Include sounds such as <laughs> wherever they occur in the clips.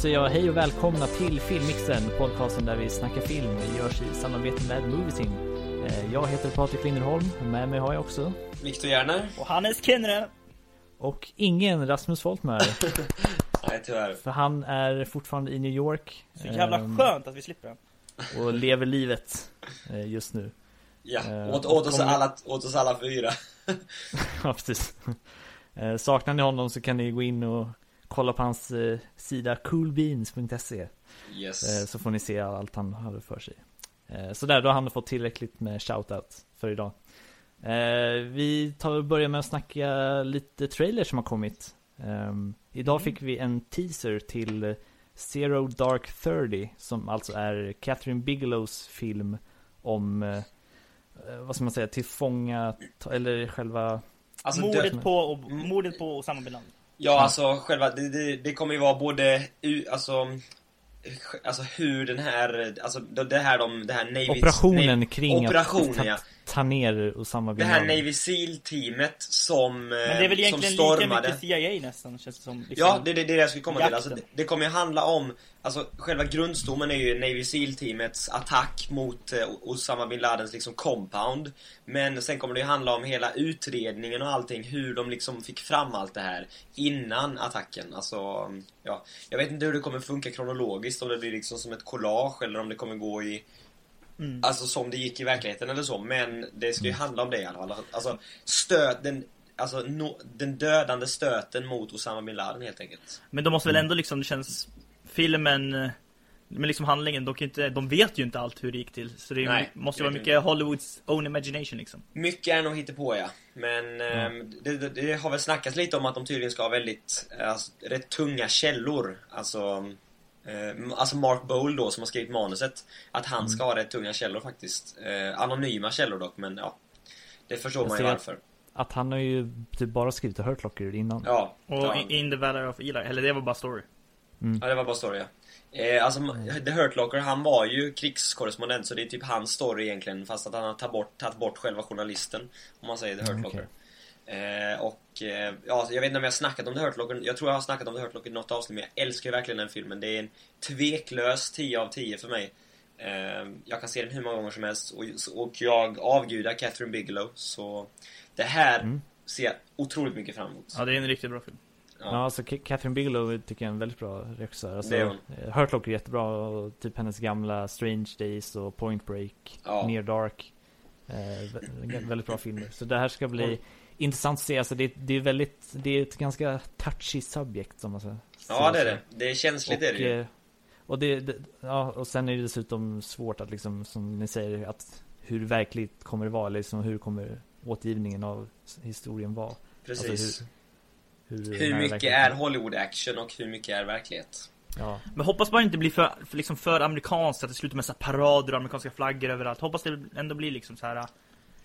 Säger jag hej och välkomna till Filmmixen, podcasten där vi snackar film. Det görs i samarbete med Moviesin. Eh, Jag heter Patrik Linderholm och med mig har jag också Viktor Järner? Och Hannes Kinre. och ingen Rasmus Foltmar. <laughs> Nej, tyvärr. För han är fortfarande i New York. Så jävla ehm, skönt att vi slipper den. Och lever livet eh, just nu. Ja, Eh, åt, åt, oss kommer- alla, åt oss alla fyra. <laughs> Ja, precis. Saknar ni honom så kan ni gå in och kolla på hans eh, sida coolbeans.se. Yes. Eh, Så får ni se allt han hade för sig. Eh, Så där, då har han fått tillräckligt med shoutout för idag. Eh, Vi tar och börjar med att snacka lite trailers som har kommit. Ehm, Idag fick vi en teaser till Zero Dark Thirty som alltså är Catherine Bigelows film om eh, eh, vad ska man säga, tillfånga, eller själva Alltså, mordet, på, och, Mm. mordet på Osama bin Laden. Ja, alltså själva, det, det, det kommer ju vara både, alltså, alltså hur den här, alltså det här de, det här Navy... operationen kring operationen, att ja. Ta ner Osama Det bin här Laden. Navy Seal-teamet som, Men det är väl som egentligen lika stormade. mycket CIA nästan, känns det som. Liksom. Ja, det är det, det jag skulle komma till. Jakten. Alltså, det, det kommer ju handla om, alltså själva grundstommen är ju Navy Seal-teamets attack mot eh, Osama bin Ladens liksom compound. Men sen kommer det ju handla om hela utredningen och allting, hur de liksom fick fram allt det här innan attacken. Alltså, ja. Jag vet inte hur det kommer funka kronologiskt, om det blir liksom som ett collage eller om det kommer gå i Mm. Alltså som det gick i verkligheten eller så, men det ska ju handla om det i alla fall. Alltså stöt, den, alltså no, den dödande stöten mot Osama bin Laden helt enkelt. Men de måste väl ändå liksom, det känns, filmen, eh, men liksom handlingen, de, inte, de vet ju inte allt hur det gick till. Så det Nej, måste ju vara mycket Hollywoods own imagination liksom. Mycket är nog hittepå ja. Men ehm, det, det, det har väl snackats lite om att de tydligen ska ha väldigt, eh, alltså, rätt tunga källor. Alltså, eh, alltså Mark Bowl då som har skrivit manuset. Att han ska ha rätt tunga källor faktiskt. Eh, anonyma källor dock, men ja. Det förstår man ju varför. Att han har ju typ bara skrivit The Hurt Locker innan. Ja, Och in, the Valley of Eli, eller det var bara story. Ja, det var bara story ja. Eh, alltså, The Hurt Locker, han var ju krigskorrespondent så det är typ hans story egentligen fast att han har tagit bort, tagit bort själva journalisten. Om man säger The Hurt Mm, Locker. Eh, och eh, ja, jag vet inte om jag har snackat om The Hurt Locker. Jag tror jag har snackat om The Hurt Locker i något avsnitt men jag älskar verkligen den filmen. Det är en tveklös 10 av 10 för mig. Eh, jag kan se den hur många gånger som helst och, och jag avgudar Catherine Bigelow så det här Mm. ser jag otroligt mycket fram emot. Ja, det är en riktigt bra film. Ja, alltså K- Catherine Bigelow tycker jag är en väldigt bra regissör. Alltså, Det är hon. Hurt Locker är jättebra och typ hennes gamla Strange Days och Point Break, Ja. Near Dark. Eh, vä- väldigt bra filmer. Så det här ska bli Mm. Intressant att se. Alltså det, det är väldigt, det är ett ganska touchy subjekt som man ska Ja, det är det. Det är känsligt Och, är det ju. eh, och det, det, ja, och sen är det dessutom svårt att liksom, som ni säger, att hur verkligt kommer det vara, liksom hur kommer återgivningen av historien vara? Precis. Alltså hur, hur, Hur mycket är Hollywood-action och hur mycket är verklighet? Ja, Men hoppas bara inte bli för, för, liksom för amerikanskt, att det slutar med så här parader och amerikanska flaggor överallt. Hoppas det ändå blir liksom så här.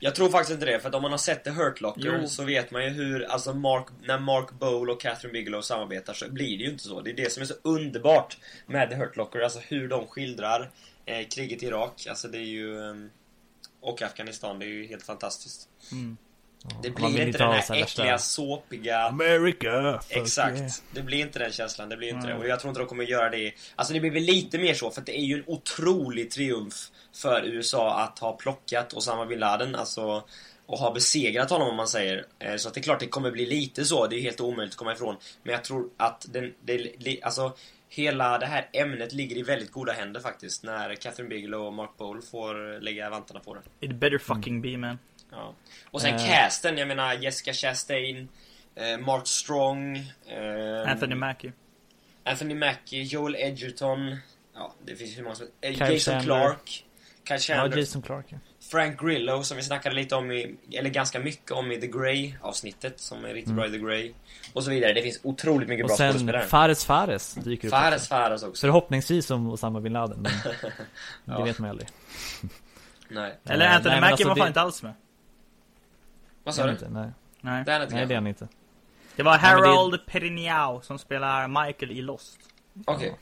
Jag tror faktiskt inte det, för att om man har sett The Hurt Locker Jo. så vet man ju hur, alltså Mark, när Mark Bowl och Catherine Bigelow samarbetar så blir det ju inte så. Det är det som är så underbart med The Hurt Locker, alltså hur de skildrar eh, kriget i Irak, alltså det är ju... ehm, och Afghanistan, det är ju helt fantastiskt. Mm. Det blir inte den här här värsta- äckliga, såpiga... America! Exakt. yeah. Det blir inte den känslan, det blir inte Nej. det. Och jag tror inte de kommer göra det. Alltså det blir väl lite mer så, för att det är ju en otrolig triumf för USA att ha plockat Osama bin Laden, alltså och ha besegrat honom om man säger. Eh, Så att det är klart det kommer bli lite så, det är ju helt omöjligt att komma ifrån. Men jag tror att den, det, alltså hela det här ämnet ligger i väldigt goda händer faktiskt. När Catherine Bigelow och Mark Bowl får lägga vantarna på det. It better fucking be man. Ja. Och sen Eh. casten, jag menar Jessica Chastain, eh, Mark Strong, eh, Anthony Mackie. Anthony Mackie, Joel Edgerton. Ja, det finns hur många som eh, Jason Chandler. Clark. Kyle Ja, Chandler. Jason Clark. ja. Frank Grillo som vi snackade lite om i, eller ganska mycket om i The Grey avsnittet som är riktigt bra i The Grey. Och så vidare. Det finns otroligt mycket Och bra sen skådespelare. Fares Fares dyker upp Fares också. Fares också. Förhoppningsvis som Osama bin Laden, men <laughs> Ja. det vet man aldrig. Nej. Eller Eh, Anthony men Mackie alltså var det- fan inte alls med. Vad Det sa är du? inte, nej. Nej. Det är han inte nej, det är han inte. Det var Nej, men det- Harold Perrineau som spelar Michael i Lost. Okej. Eh,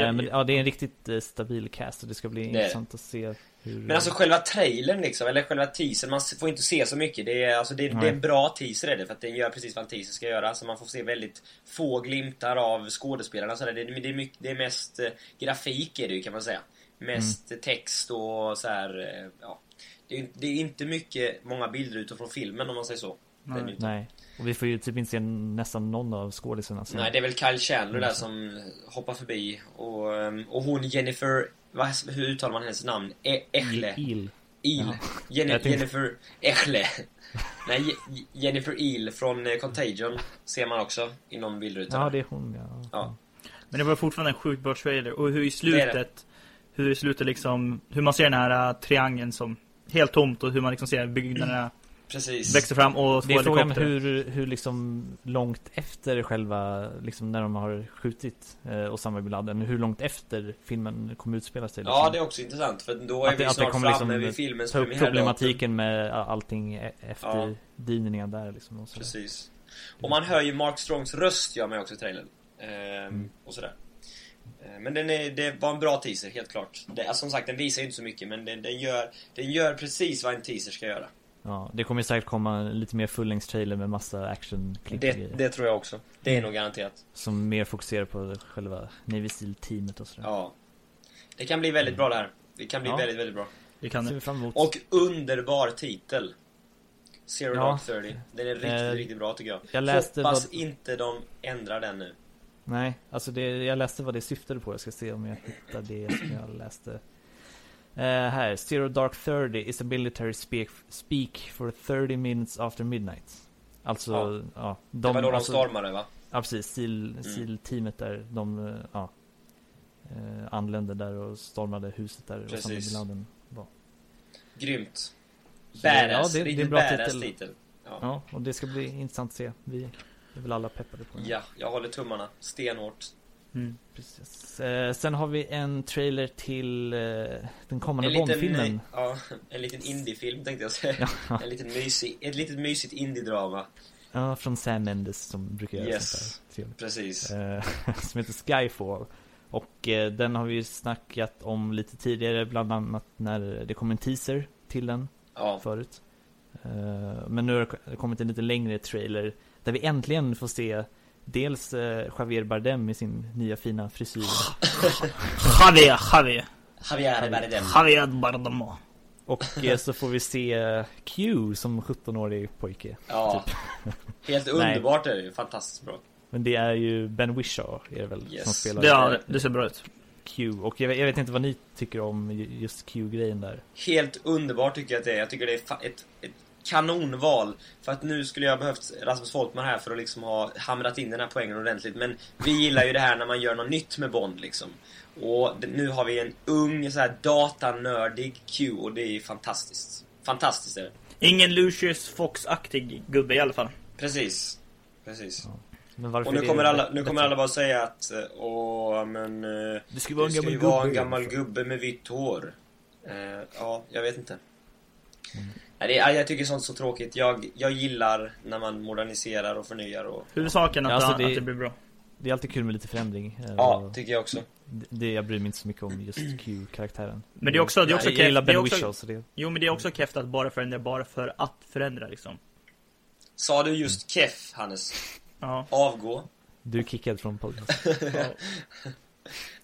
Ja, men ja. ja, det är en riktigt eh, stabil cast och det ska bli det. intressant att se Hur, Men alltså själva trailern liksom, eller själva teasern, man får inte se så mycket. Det är, alltså, det, det är en bra teaser är det, för att den gör precis vad en teaser ska göra. Så man får se väldigt få glimtar av skådespelarna. Så där. Det, det, är mycket, det är mest eh, grafik är det ju kan man säga. Mest Mm. text och så här. ja. Det är, det är inte mycket, många bilder utifrån filmen om man säger så. Det det Nej. Nej. Och vi får ju typ inte se nästan någon av skådisarna. så- Nej, det är väl Kyle Chandler Mm. där som hoppar förbi. Och, ehm, och hon Jennifer, vad, hur uttalar man hennes namn? E Echle. Il. Il. Ja. Jenny, tänkte- Jennifer Echle. Nej, Je- Jennifer Il från eh, Contagion ser man också i någon bildruta. Ja, det är hon ja. Ja. Men det var fortfarande en sjukt bra trailer. Och hur i Det är slutet, hur i slutet liksom, hur man ser den här äh, triangeln som helt tomt och hur man liksom ser byggnaderna <clears throat> Precis. växa fram och Det två är frågan helikoptrar. hur, hur liksom långt efter själva, liksom när de har skjutit eh, Osama bin Laden, hur långt efter filmen kommer utspela sig? Liksom. Ja, det är också intressant för då är Att det- vi att det snart kommer framme liksom vid filmens premiärdatum. problematiken med allting e- efter Ja. dyningar där liksom. Och. Precis. Och man hör ju Mark Strongs röst gör man också i trailern. Ehm, Mm. Och sådär. Ehm, Men den är, det var en bra teaser, helt klart. Det, alltså, som sagt, den visar ju inte så mycket, men den, den, gör, den gör precis vad en teaser ska göra. Ja, det kommer säkert komma lite mer fullängdstrailer med massa actionklipp Det, det tror jag också. Det är nog garanterat. Som mer fokuserar på själva Navy Seal-teamet och sådär. Ja. Det kan bli väldigt bra det här. Det kan bli Ja. väldigt, väldigt bra. Det kan det. vi fram emot. Och underbar titel. Zero Ja. Dark 30. Den är riktigt, Eh, riktigt bra tycker jag. jag läste Hoppas vad- inte de ändrar den nu. Nej, alltså det, jag läste vad det syftade på. Jag ska se om jag hittar det som jag läste. Eh, här, Zero Dark 30 is a military speak, speak for 30 minutes after midnight. Alltså, Ja. ja. Det var då de alltså, stormade va? Ja precis, SEAL, Mm. Där, de, eh, ja. Eh, anlände där och stormade huset där Precis. Laden var. Grymt. Så det- Badass. ja, det- det är en bra badass titel. titel. Ja. Ja, och det ska bli intressant att se. Vi är väl alla peppade på det. ja, jag håller tummarna. Stenhårt. Mm. Precis. Eh, sen har vi en trailer till eh, den kommande En Bond-filmen. ja, en liten indiefilm tänkte jag säga. Ja. En liten mysig, ett litet mysigt indie-drama. Ja, från Sam Mendes som brukar göra Yes. sånt där trevligt. Precis. Eh, <laughs> som heter Skyfall. Och eh, den har vi ju snackat om lite tidigare, bland annat när det kom en teaser till den Ja, förut. Eh, men nu har det kommit en lite längre trailer där vi äntligen får se dels eh, Javier Bardem i sin nya fina frisyr. <laughs> Javier, Javier. Javier Bardem. Javier Bardem. Och eh, <laughs> så får vi se eh, Q som 17-årig pojke. Ja. Typ. <laughs> Helt underbart är det ju. Fantastiskt bra. Men det är ju Ben Whishaw är det väl Yes. som spelar Ja, det- ser bra ut. Q. Och jag, vet- jag vet inte vad ni tycker om ju- just Q-grejen där. Helt underbart tycker jag att det är. Jag tycker det är ett, ett kanonval. För att nu skulle jag behövt Rasmus Folkman här för att liksom ha hamrat in den här poängen ordentligt. Men vi gillar ju det här när man gör något nytt med Bond liksom. Och nu har vi en ung, så här datanördig Q och det är fantastiskt. Fantastiskt är det. Ingen Lucius Fox-aktig gubbe i alla fall. Precis. Precis. Men varför Och nu kommer alla, nu kommer alla bara säga att eh, Åh, men... eh, Det ska vara en gammal ju vara en gubbe. gammal gubbe med vitt hår. Eh, ja, jag vet inte. Mm. Nej, det, är- jag tycker sånt är så tråkigt. Jag, jag gillar när man moderniserar och förnyar och... Huvudsaken att, Ja, alltså det- att det blir bra. Det är alltid kul med lite förändring. Ja, och tycker jag också. det, det, jag bryr mig inte så mycket om just <clears throat> Q-karaktären. Men det är också, det är också jag, jag gillar Ben också, Whishaw så det... Jo men det är också keft att bara förändra bara för att förändra liksom. Sa du just keff, Hannes? Ja. Avgå? Du är kickad från podcast. <laughs>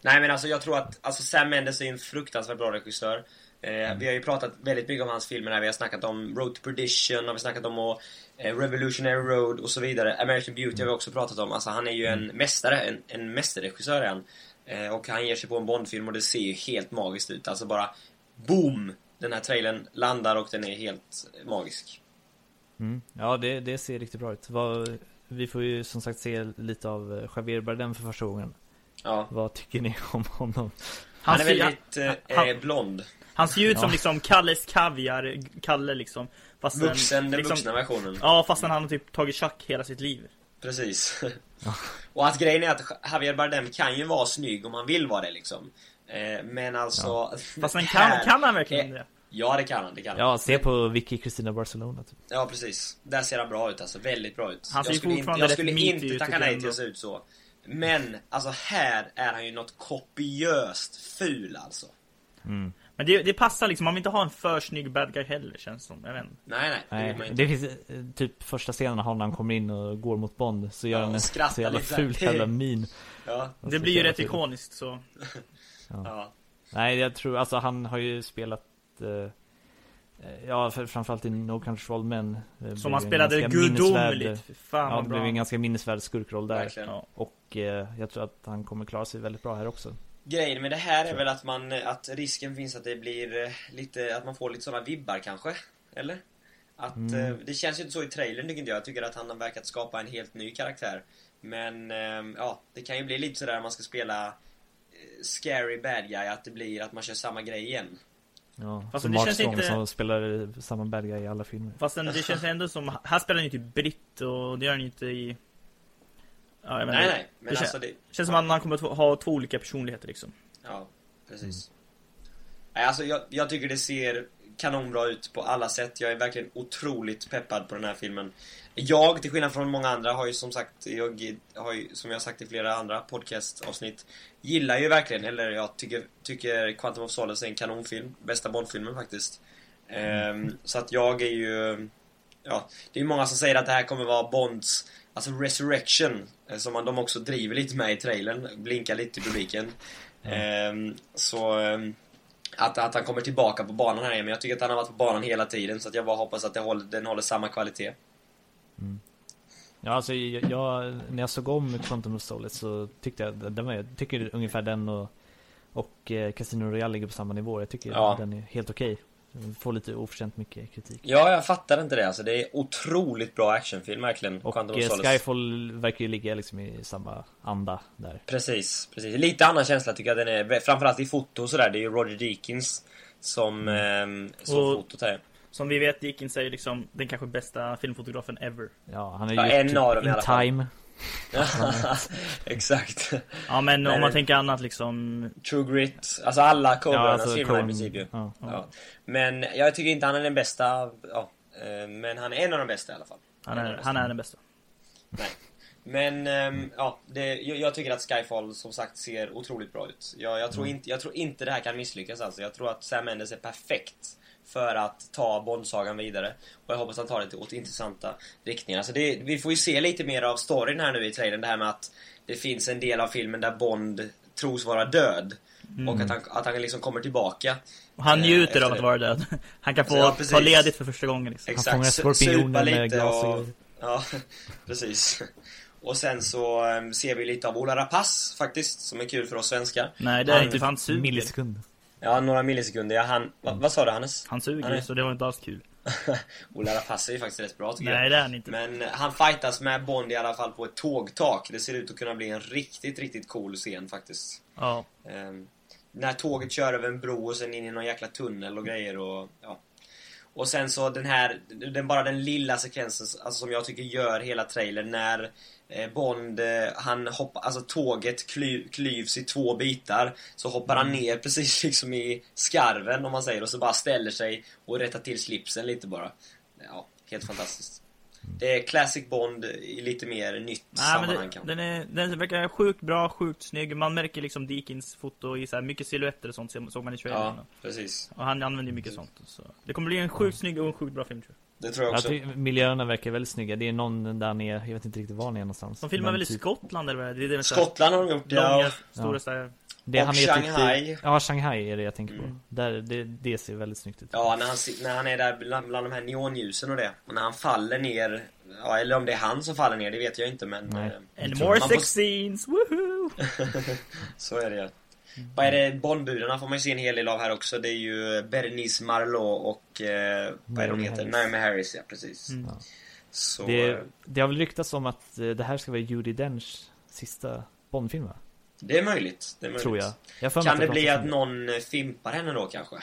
Nej men alltså jag tror att alltså Sam Mendes är en fruktansvärt bra regissör. Mm. Vi har ju pratat väldigt mycket om hans filmer här. Vi har snackat om Road to Perdition, har vi snackat om eh, Revolutionary Road och så vidare. American Beauty har vi också pratat om. Alltså han är ju en mästare, en, en mästerregissör är han. Eh, och han ger sig på en Bondfilm och det ser ju helt magiskt ut. Alltså bara boom! Den här trailern landar och den är helt magisk. Mm. Ja, det, det ser riktigt bra ut. Vad, vi får ju som sagt se lite av Javier Bardem för första gången. Ja. Vad tycker ni om honom? Han är väldigt eh, han- eh, blond. Han ser ju ut som Ja. liksom Kalles Kaviar, Kalle liksom. Fast Vuxen, den liksom, vuxna versionen. Ja, fast han har typ tagit tjack hela sitt liv. Precis. <laughs> och att grejen är att Javier Bardem kan ju vara snygg om han vill vara det liksom. Eh, men alltså... <laughs> Fast han kan, här- kan han verkligen eh, det? Ja, det kan han. Det kan han. Ja, se på Vicky Cristina Barcelona typ. Ja, precis. Där ser han bra ut alltså. Väldigt bra ut. Han ser jag ju skulle inte, jag skulle inte ut, tacka nej till att se ut så. Men, alltså här är han ju något kopiöst ful alltså. Men det, det passar liksom, man vill inte ha en för snygg bad guy heller känns som, jag vet inte. Nej, nej, det vill man Nej, inte. det finns eh, typ första scenen han när han kommer in och går mot Bond så gör Ja, han en så jävla lite. ful jävla min. Ja, Det blir ju rätt ful. ikoniskt så. ja. Nej, jag tror, alltså han har ju spelat eh, Ja, för, framförallt i No Country for Old Men eh, blev Som han spelade gudomligt. Fan Ja, det blev bra. en ganska minnesvärd skurkroll där Verkligen. Ja. Och eh, jag tror att han kommer klara sig väldigt bra här också Grejen med det här är väl att man, att risken finns att det blir eh, lite, att man får lite sådana vibbar kanske? Eller? Att, Mm. eh, det känns ju inte så i trailern tycker inte jag. Jag tycker att han har verkat skapa en helt ny karaktär. Men, eh, ja, det kan ju bli lite sådär om man ska spela eh, scary bad guy, att det blir att man kör samma grej igen. Ja, Fast som det Mark känns Strong inte- som spelar samma bad guy i alla filmer Fast det känns ändå som, här spelar han ju typ britt och det gör han ju inte i... Ja, jag vet Nej, nej, men det alltså det... Känns som att han kommer att ha två olika personligheter liksom. Ja, precis. Nej, alltså jag, jag tycker det ser kanonbra ut på alla sätt. Jag är verkligen otroligt peppad på den här filmen. Jag, till skillnad från många andra, har ju som sagt, jag har ju, som jag har sagt i flera andra podcastavsnitt, gillar ju verkligen, eller jag tycker, tycker Quantum of Solace är en kanonfilm. Bästa Bondfilmen faktiskt. Ehm, så att jag är ju, ja, det är många som säger att det här kommer vara Bonds, alltså Resurrection, eh, som de också driver lite med i trailern, blinkar lite till publiken. Ehm, så ehm, att, att han kommer tillbaka på banan här men jag tycker att han har varit på banan hela tiden så att jag bara hoppas att det håller, den håller samma kvalitet. Ja, alltså jag, jag, när jag såg om Quantum of Solace så tyckte jag, den var, jag tycker ungefär den och, och eh, Casino Royale ligger på samma nivå. Jag tycker Ja. den är helt okej. Den Får lite oförtjänt mycket kritik. Ja, jag fattar inte det alltså. Det är otroligt bra actionfilm verkligen. Och Quantum eh. Skyfall verkar ju ligga liksom i samma anda där. Precis, precis. Lite annan känsla tycker jag den är. Framförallt i foto och sådär. Det är ju Roger Deakins som mm. som Och- fotot här. Som vi vet, Dickens är ju liksom den kanske bästa filmfotografen ever. Ja, han är Ja, ju en typ av dem In. Time. <laughs> Exakt. Ja men Nej, om man tänker annat liksom... True Grit. Alltså alla Coen-brödernas alltså, filmer i Coen- princip ju. ja. Ja. Men jag tycker inte han är den bästa. Ja. eh, Men han är en av de bästa i alla fall. Han är, han är den bästa. Nej. Men ehm, ja, det, jag, jag tycker att Skyfall som sagt ser otroligt bra ut. Jag, jag, tror Mm. inte, jag tror inte det här kan misslyckas alltså. Jag tror att Sam Mendes är perfekt för att ta Bond-sagan vidare. Och jag hoppas han tar det åt intressanta riktningar. Alltså det, vi får ju se lite mer av storyn här nu i trailern. Det här med att det finns en del av filmen där Bond tros vara död. Och att han, att han liksom kommer tillbaka. Och han Eh, njuter av att vara död. <laughs> Han kan få Ja, ta ledigt för första gången liksom. Exakt, fångar su- skorpioner supa med lite glas och. Ja, <laughs> precis. Och sen så em, ser vi lite av Ola Rapace faktiskt, som är kul för oss svenskar. Nej det är Han- inte för han suger. Millisekund. Ja, några millisekunder. Ja, han... Va, vad sa du Hannes? Han suger Han är- så det var inte alls kul. <laughs> Ola Rapace är ju faktiskt rätt bra tycker jag. Nej det är han inte. Men eh, han fightas med Bond i alla fall på ett tågtak. Det ser ut att kunna bli en riktigt, riktigt cool scen faktiskt. Ja. Ehm, när tåget kör över en bro och sen in i någon jäkla tunnel och grejer och ja. Och sen så den här, den, bara den lilla sekvensen alltså, som jag tycker gör hela trailern när eh, Bond, eh, han hoppar, alltså tåget kly, klyvs i två bitar. Så hoppar han ner <laughs> precis liksom i skarven om man säger och så bara ställer sig och rättar till slipsen lite bara. Ja, helt fantastiskt Det är Classic Bond i lite mer nytt Nej sammanhang men det, den, är, den verkar sjukt bra, sjukt snygg. Man märker liksom Deakins foto i så här mycket silhuetter och sånt så- såg man i trailern. Ja, precis Och han använder ju mycket sånt. Så. Det kommer bli en sjukt snygg och en sjukt bra film tror jag. Det tror jag Jag också tycker miljöerna verkar väldigt snygga. Det är någon där nere, jag vet inte riktigt var han är någonstans. De filmar väl i typ- Skottland eller vad det? är det Skottland har de gjort, ja Långa, stora Ja. Det, Och han är typ Shanghai. i- ja, Shanghai är det jag tänker på. Mm. Där, det, det ser väldigt snyggt ut. Ja, när han, när han är där bland, bland de här neonljusen och det. Och när han faller ner. Ja, eller om det är han som faller ner, det vet jag inte men... Nej. eh, And more sex scenes, woohoo! <laughs> så är det ju. Vad är det? Bondbudarna får man ju se en hel del av här också. Det är ju Bernice Marlowe och... Eh, vad är det hon heter? Harris. Naomi Harris, ja precis. Mm. Så... Det, eh, det har väl ryktats om att eh, det här ska vara Judi Denchs sista Bondfilm va? Det är möjligt. Det är möjligt. Tror jag. jag Kan det bli att någon eh, fimpar henne då kanske?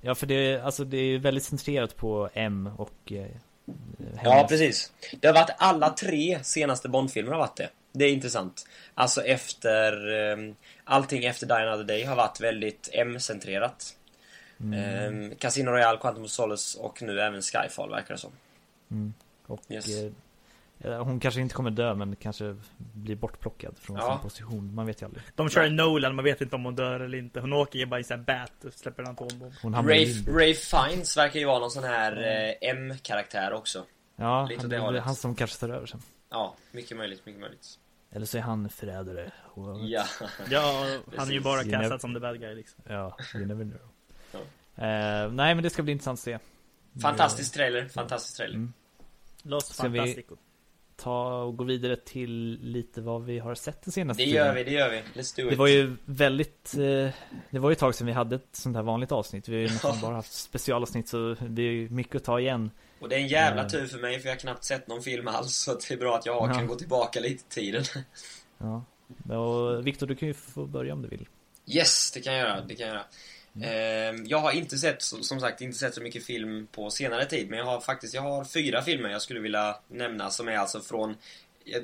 Ja för det, alltså, det är väldigt centrerat på M och eh, Ja, precis. Det har varit alla tre senaste Bondfilmer har varit det. Det är intressant. Alltså efter... Um, allting efter Die Another Day har varit väldigt M-centrerat. Mm. Um, Casino Royale, Quantum of Solace och nu även Skyfall verkar det som. Mm. Och Yes. Eh, Hon kanske inte kommer dö men kanske blir bortplockad från Ja. sin position. Man vet ju aldrig. De kör en Nolan, man vet inte om hon dör eller inte. Hon åker ju bara i sån här bat och släpper en atombomb. Rafe Fiennes verkar ju vara någon sån här eh, M-karaktär också. Ja, lite han, det han som kanske tar över sen. Ja, mycket möjligt, mycket möjligt. Eller så är han förrädare. Ja. Ja, <laughs> han är ju bara castad som the bad guy liksom. Ja, you never know. Ja. Eh, nej men det ska bli intressant att se. Fantastisk trailer, fantastisk trailer. Mm. Los Ska vi- Fantastico. Ta och gå vidare till lite vad vi har sett den senaste Det tiden. gör vi, det gör vi. Let's do it. Det var ju väldigt, eh, det var ju ett tag sedan vi hade ett sånt här vanligt avsnitt. Vi har ju <laughs> nästan bara haft specialavsnitt så det är ju mycket att ta igen. Och det är en jävla Eh. tur för mig för jag har knappt sett någon film alls. Så det är bra att jag Ja. kan gå tillbaka lite i tiden. Ja. Och Viktor, du kan ju få börja om du vill. Yes, det kan jag göra. Det kan jag göra. Mm. Ehm, jag har inte sett, som sagt, inte sett så mycket film på senare tid. Men jag har faktiskt, jag har fyra filmer jag skulle vilja nämna som är alltså från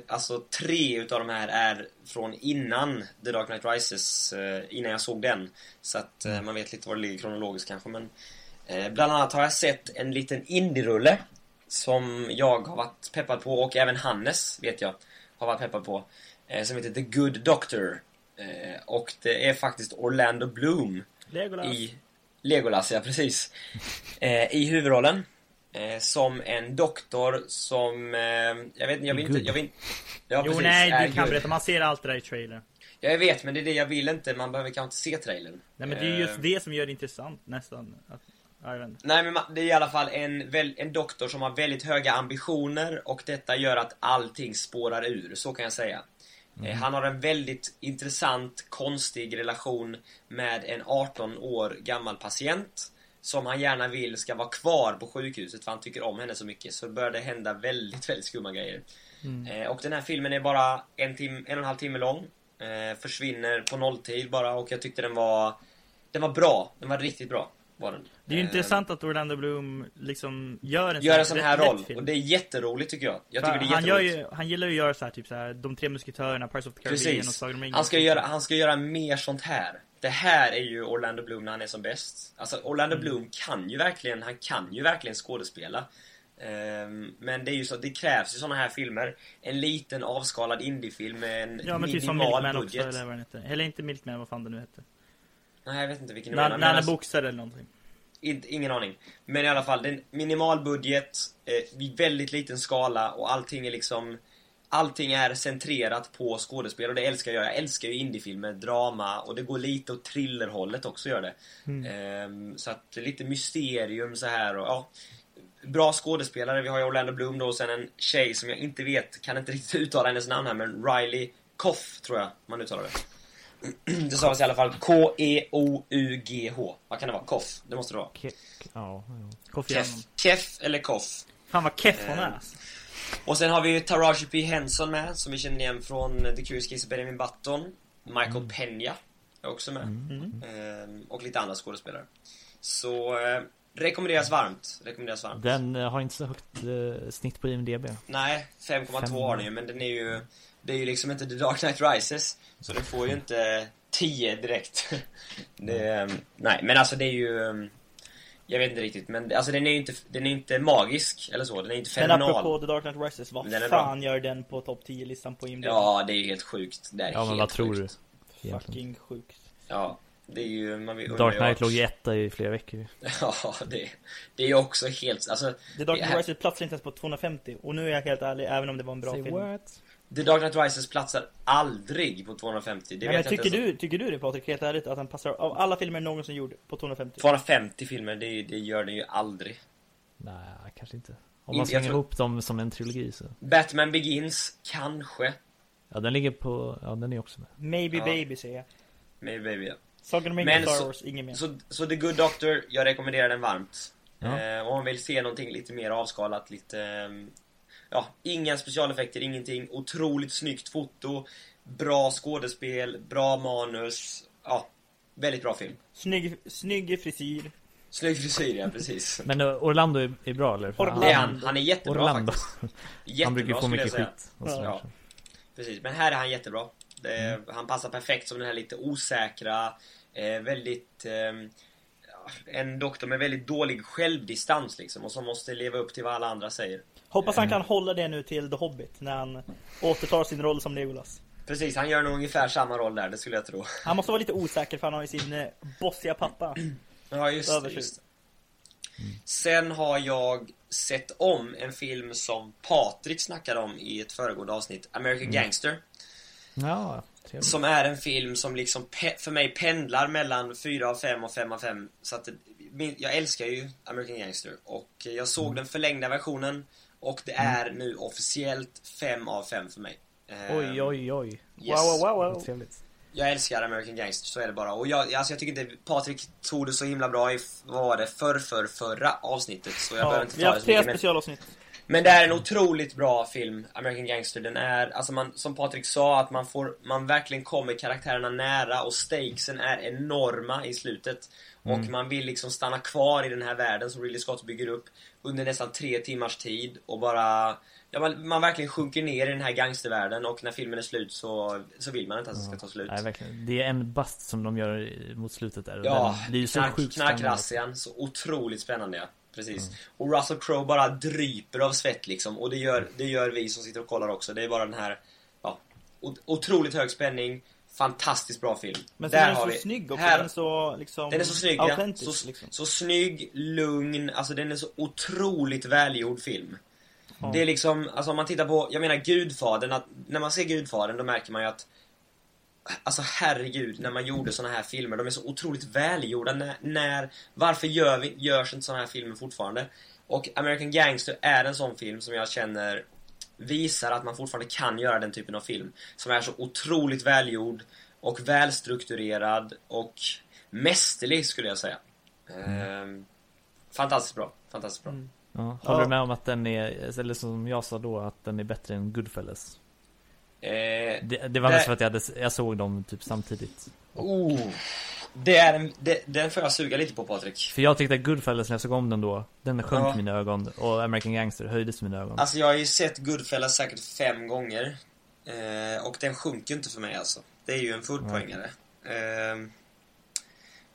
Alltså tre utav de här är från innan The Dark Knight Rises, eh, innan jag såg den. Så att Mm. eh, man vet lite var det ligger kronologiskt kanske men eh, Bland annat har jag sett en liten indie-rulle Som jag har varit peppad på och även Hannes vet jag har varit peppad på eh, Som heter The Good Doctor eh, Och det är faktiskt Orlando Bloom Legolas. i Legolas, ja precis. Eh, I huvudrollen. Eh, som en doktor som, eh, jag vet jag vill inte, jag vill Ja, jo precis, nej, du kan berätta. Man ser allt det där i trailern. Ja, jag vet, men det är det jag vill inte. Man behöver kanske inte se trailern. Nej men det är ju just Eh, det som gör det intressant nästan. Att. Nej men det är i alla fall en, en doktor som har väldigt höga ambitioner och detta gör att allting spårar ur, så kan jag säga. Eh, Han har en väldigt intressant, konstig relation med en 18 år gammal patient som han gärna vill ska vara kvar på sjukhuset för han tycker om henne så mycket. Så börjar det hända väldigt, väldigt skumma grejer. Eh, och den här filmen är bara en, tim- en och en halv timme lång. Eh, försvinner på nolltid bara och jag tyckte den var Den var bra, den var riktigt bra. Var den. Det är ju Eh, intressant att Orlando Bloom liksom gör en Gör en sån här roll. film. Och det är jätteroligt tycker jag. Jag tycker det är han, gör ju, han gillar ju att göra så här, typ så här, De tre musketörerna, Pirates of the Caribbean och Precis. Sagan om ringen. Han ska, göra, han ska göra mer sånt här. Det här är ju Orlando Bloom när han är som bäst. Alltså Orlando Mm. Bloom kan ju verkligen, han kan ju verkligen skådespela. Ehm, men det är ju så, det krävs ju såna här filmer. En liten avskalad indiefilm med en Ja men typ som minimal Milkman också, budget. eller vad den heter. Eller inte Milkman, vad fan det nu hette. Nej, jag vet inte vilken du menar. alltså- boxare eller någonting. Inte, ingen aning. Men i alla fall, det är en minimal budget, eh, väldigt liten skala och allting är liksom Allting är centrerat på skådespel och det älskar jag. Jag älskar ju indiefilmer, drama och det går lite åt thrillerhållet också gör det. Ehm, så att lite mysterium så här och ja. Bra skådespelare, vi har ju Orlando Bloom då och sen en tjej som jag inte vet, kan inte riktigt <laughs> uttala hennes namn här men Riley Koff tror jag man uttalar det. Det stavas i alla fall K-E-O-U-G-H. Vad kan det vara? Koff, det måste det vara. Ke- ja, ja. Keff, eller Koff. Fan vad keff hon är Eh, alltså. Och sen har vi ju Taraji P. Henson med, som vi känner igen från The Curious Case of Benjamin Button. Michael Peña är också med. Mm. Ehm, och lite andra skådespelare. Så, eh, rekommenderas varmt. Rekommenderas varmt. Den eh, har inte så högt eh, snitt på IMDB. Nej, 5,2 Fem. har den ju, men den är ju... Det är ju liksom inte The Dark Knight Rises. Så den får ju inte 10 direkt. <laughs> det, ehm, nej, men alltså det är ju... ehm, Jag vet inte riktigt, men alltså den är ju inte, den är inte magisk eller så. Den är inte Men fenomenal. apropå The Dark Knight Rises, vad Den fan gör den på topp 10-listan på IMDb? Ja, det är ju helt sjukt. Det är Ja men vad tror du? sjukt. Fucking sjukt. Ja, det är ju... Man vill, Dark Knight låg ju etta i flera veckor. <laughs> Ja, det, det är ju också helt... Alltså, The Dark det Knight Rises platsar inte ens på 250 och nu är jag helt ärlig, även om det var en bra Say film. what? The Dark Knight Rises platsar aldrig på 250. Det Nej, men vet jag tycker inte du, tycker du det Patrik, helt ärligt, att den passar av alla filmer någonsin gjord på 250? 250 filmer, det, det gör den ju aldrig. Nej, kanske inte. Om man slänger tror- ihop dem som en trilogi så. Batman Begins, kanske. Ja, den ligger på, ja den är också med. Maybe Ja. Baby säger jag. Maybe baby, ja. Sagan om Men ringen, Star så- Wars, inget mer. Så, så The Good Doctor, jag rekommenderar den varmt. Ja. Eh, om man vill se någonting lite mer avskalat, lite... ja, inga specialeffekter, ingenting. Otroligt snyggt foto. Bra skådespel, bra manus. Ja, väldigt bra film. Snygg, snygg frisyr. Snygg frisyr, ja precis. <laughs> Men uh, Orlando är, är bra eller? Orlando. Det är han. Han är jättebra Orlando. faktiskt. <laughs> Han Jättebra brukar ju få mycket skit. Ja. Precis, men här är han jättebra. Det, Han passar perfekt som den här lite osäkra, eh, väldigt... ja, en doktor med väldigt dålig självdistans liksom och som måste leva upp till vad alla andra säger. Hoppas han kan hålla det nu till The Hobbit när han återtar sin roll som Legolas. Precis, han gör nog ungefär samma roll där, det skulle jag tro. Han måste vara lite osäker för han har ju sin eh, bossiga pappa. <clears throat> Ja, just det, Översyn. just. Sen har jag sett om en film som Patrik snackade om i ett föregående avsnitt, American Gangster. Ja, trevligt. Som är en film som liksom för mig pendlar mellan 4 av 5 och 5 av 5. Så att det, min, jag älskar ju American Gangster och jag såg den förlängda versionen och det är nu officiellt 5 av 5 för mig. Eh, Oj, oj, oj. Yes. Wow, wow, wow, trevligt. Jag älskar American Gangster, så är det bara. Och jag, alltså jag tycker inte Patrik tog det så himla bra i, vad var det, för, för förra avsnittet. Så jag Ja, behöver inte vi ta har det haft så tre mycket. Men, specialavsnitt. Men det är en otroligt bra film, American Gangster. Den är, alltså man, som Patrik sa, att man får, man verkligen kommer karaktärerna nära och stakesen är enorma i slutet. Och man vill liksom stanna kvar i den här världen som Ridley Scott bygger upp under nästan tre timmars tid och bara Ja, man, man verkligen sjunker ner i den här gangstervärlden och när filmen är slut så, så vill man inte att den ska ta slut. Nej, verkligen. Det är en bust som de gör mot slutet där. Ja, Den blir ju så knark, knarkrassian, så otroligt spännande ja. Precis. Och Russell Crowe bara dryper av svett liksom. Och det gör, det gör vi som sitter och kollar också. Det är bara den här, ja, otroligt hög spänning. Fantastiskt bra film. Men Där är den har så vi- snygg också. här- Den är så liksom den är så snygg ja. Så, liksom. så snygg, lugn, alltså den är så otroligt välgjord film. Det är liksom, alltså om man tittar på, jag menar Gudfadern, att när man ser Gudfadern då märker man ju att Alltså herregud, när man gjorde såna här filmer, de är så otroligt välgjorda. När, när, varför gör vi, görs inte såna här filmer fortfarande? Och American Gangster är en sån film som jag känner visar att man fortfarande kan göra den typen av film. Som är så otroligt välgjord och välstrukturerad och mästerlig skulle jag säga. Ehm, fantastiskt bra, fantastiskt bra. Ja, håller Ja. du med om att den är, eller som jag sa då, att den är bättre än Goodfellas? Eh, Det, det var mest för att jag, hade, jag såg dem typ samtidigt. oh, det är en, det, den får jag suga lite på Patrik. För jag tyckte att Goodfellas när jag såg om den då, den sjönk Ja. mina ögon och American Gangster höjdes mina ögon. Alltså jag har ju sett Goodfellas säkert fem gånger. Eh, och den sjunker inte för mig alltså. Det är ju en fullpoängare. Eh,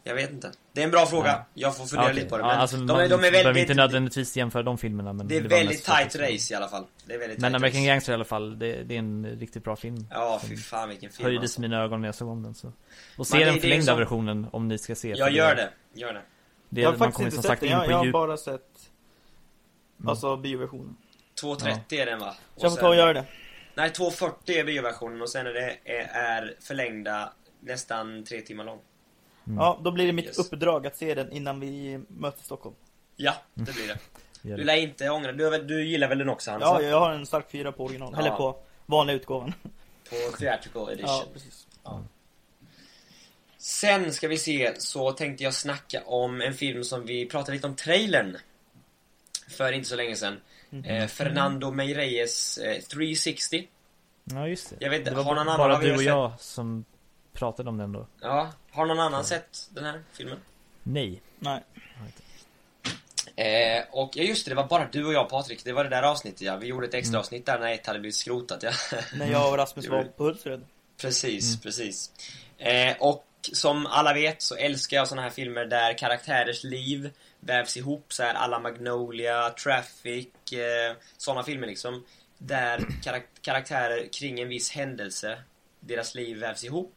jag vet inte. Det är en bra fråga. Ja. Jag får fundera Ja, okej. lite på det. Ja, Men alltså, de, man är, de är behöver väldigt... inte nödvändigtvis jämföra de filmerna men det är var väldigt tight det- race i alla fall. Det är väldigt Men American race. Gangster i alla fall, det, det är en riktigt bra film. Ja, fy fan vilken film Höjdes alltså. mina ögon när jag såg om den så. Och se det- den det förlängda som- versionen om ni ska se. Jag för gör det. Gör det. det jag har faktiskt inte sett den. Jag, på jag har bara sett Alltså bioversionen. 2.30 är den va? Så jag Och får ta och göra det. Nej, 2.40 är bioversionen och sen är det är, är förlängda nästan tre timmar lång. Mm. Ja, då blir det mitt Yes. uppdrag att se den innan vi möts i Stockholm. Ja, det blir det. Du lär inte ångra du, du gillar väl den också Hansa? Ja, jag har en stark fyra på original. Ja. Eller på vanliga utgåvan. <laughs> På theatrical edition. Ja, precis. Sen ska vi se, så tänkte jag snacka om en film som vi pratade lite om trailern För inte så länge sedan Mhm. eh, Fernando Meirelles eh, 360 Ja just det. Jag vet det var har någon annan bara er du och jag som pratade om den då. Ja, har någon annan sett den här filmen? Nej. Nej. Eh, och ja just det, det var bara du och jag Patrik, det var det där avsnittet ja Vi gjorde ett Mm. extra avsnitt där när ett hade blivit skrotat ja <laughs> När jag och Rasmus var var- på Hultsfred. Precis, Mm. precis. Eh, och som alla vet så älskar jag såna här filmer där karaktärers liv vävs ihop så här alla Magnolia, Traffic, eh, såna filmer liksom. Där karak- karaktärer kring en viss händelse, deras liv vävs ihop.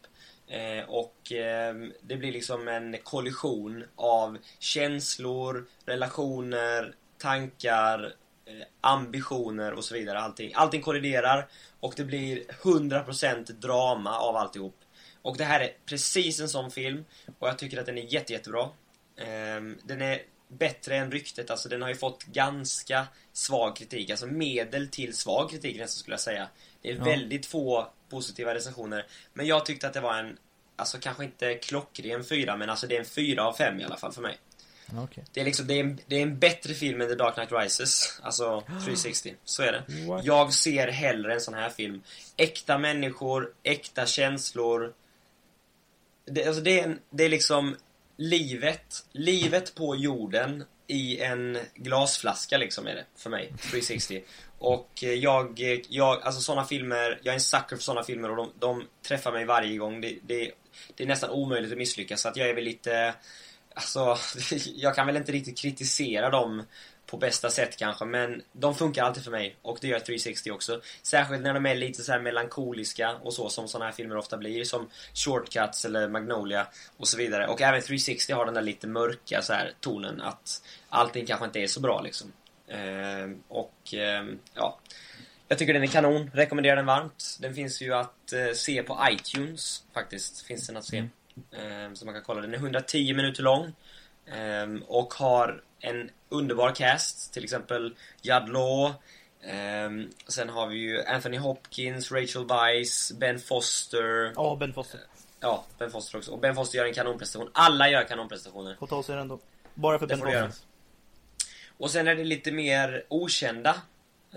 Eh, och eh, det blir liksom en kollision av känslor, relationer, tankar, eh, ambitioner och så vidare. Allting, allting kolliderar och det blir 100% drama av alltihop. Och det här är precis en sån film och jag tycker att den är jätte, jättebra. Ehm, den är bättre än ryktet, alltså den har ju fått ganska svag kritik, alltså medel till svag kritik nästan skulle jag säga. Det är Ja. väldigt få positiva recensioner. Men jag tyckte att det var en, alltså kanske inte klockren fyra, men alltså det är en fyra av fem i alla fall för mig. Okej. Det är liksom, det är, en, det är en bättre film än The Dark Knight Rises. Alltså 360. Så är det. What? Jag ser hellre en sån här film. Äkta människor, äkta känslor. Det, alltså det, är, en, det är liksom livet, livet på jorden i en glasflaska liksom är det för mig, 360. Och eh, jag, jag alltså såna filmer, jag är en sucker för såna filmer och de, de träffar mig varje gång. Det, det, det är nästan omöjligt att misslyckas så att jag är väl lite Alltså, <laughs> jag kan väl inte riktigt kritisera dem på bästa sätt kanske, men de funkar alltid för mig. Och det gör 360 också. Särskilt när de är lite så här melankoliska och så, som sådana här filmer ofta blir. Som Shortcuts eller Magnolia och så vidare. Och även 360 har den där lite mörka så här tonen att allting kanske inte är så bra liksom. Eh, och, eh, ja. Jag tycker den är kanon, rekommenderar den varmt. Den finns ju att eh, se på iTunes faktiskt, finns den att se. Mm. så man kan kolla, den är 110 minuter lång. Ehm, och har en underbar cast, till exempel Judd Law. Um, sen har vi ju Anthony Hopkins, Rachel Weisz, Ben Foster. Ja, Ben Foster. Ja, Ben Foster också. Och Ben Foster gör en kanonprestation. Alla gör kanonprestationer. Får ta sig den då. Bara för Ben Foster. Och sen är det lite mer okända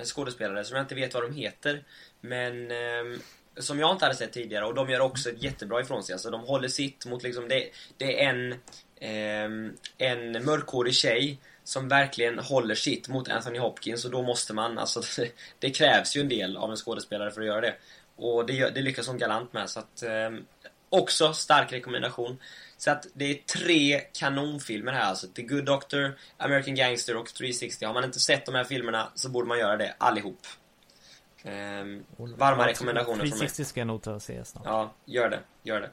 skådespelare som jag inte vet vad de heter. Men um, som jag inte hade sett tidigare och de gör också ett jättebra ifrån sig. Alltså de håller sitt mot liksom, det, det är en eh, en mörkhårig tjej som verkligen håller sitt mot Anthony Hopkins och då måste man, alltså det, <laughs> det krävs ju en del av en skådespelare för att göra det. Och det, det lyckas hon galant med så att eh, Också stark rekommendation. Så att det är tre kanonfilmer här alltså. The Good Doctor, American Gangster och 360. Har man inte sett de här filmerna så borde man göra det, allihop. Ehm, varma rekommendationer från mig. 360 ska jag nog ta och se snart. Ja, gör det. Gör det.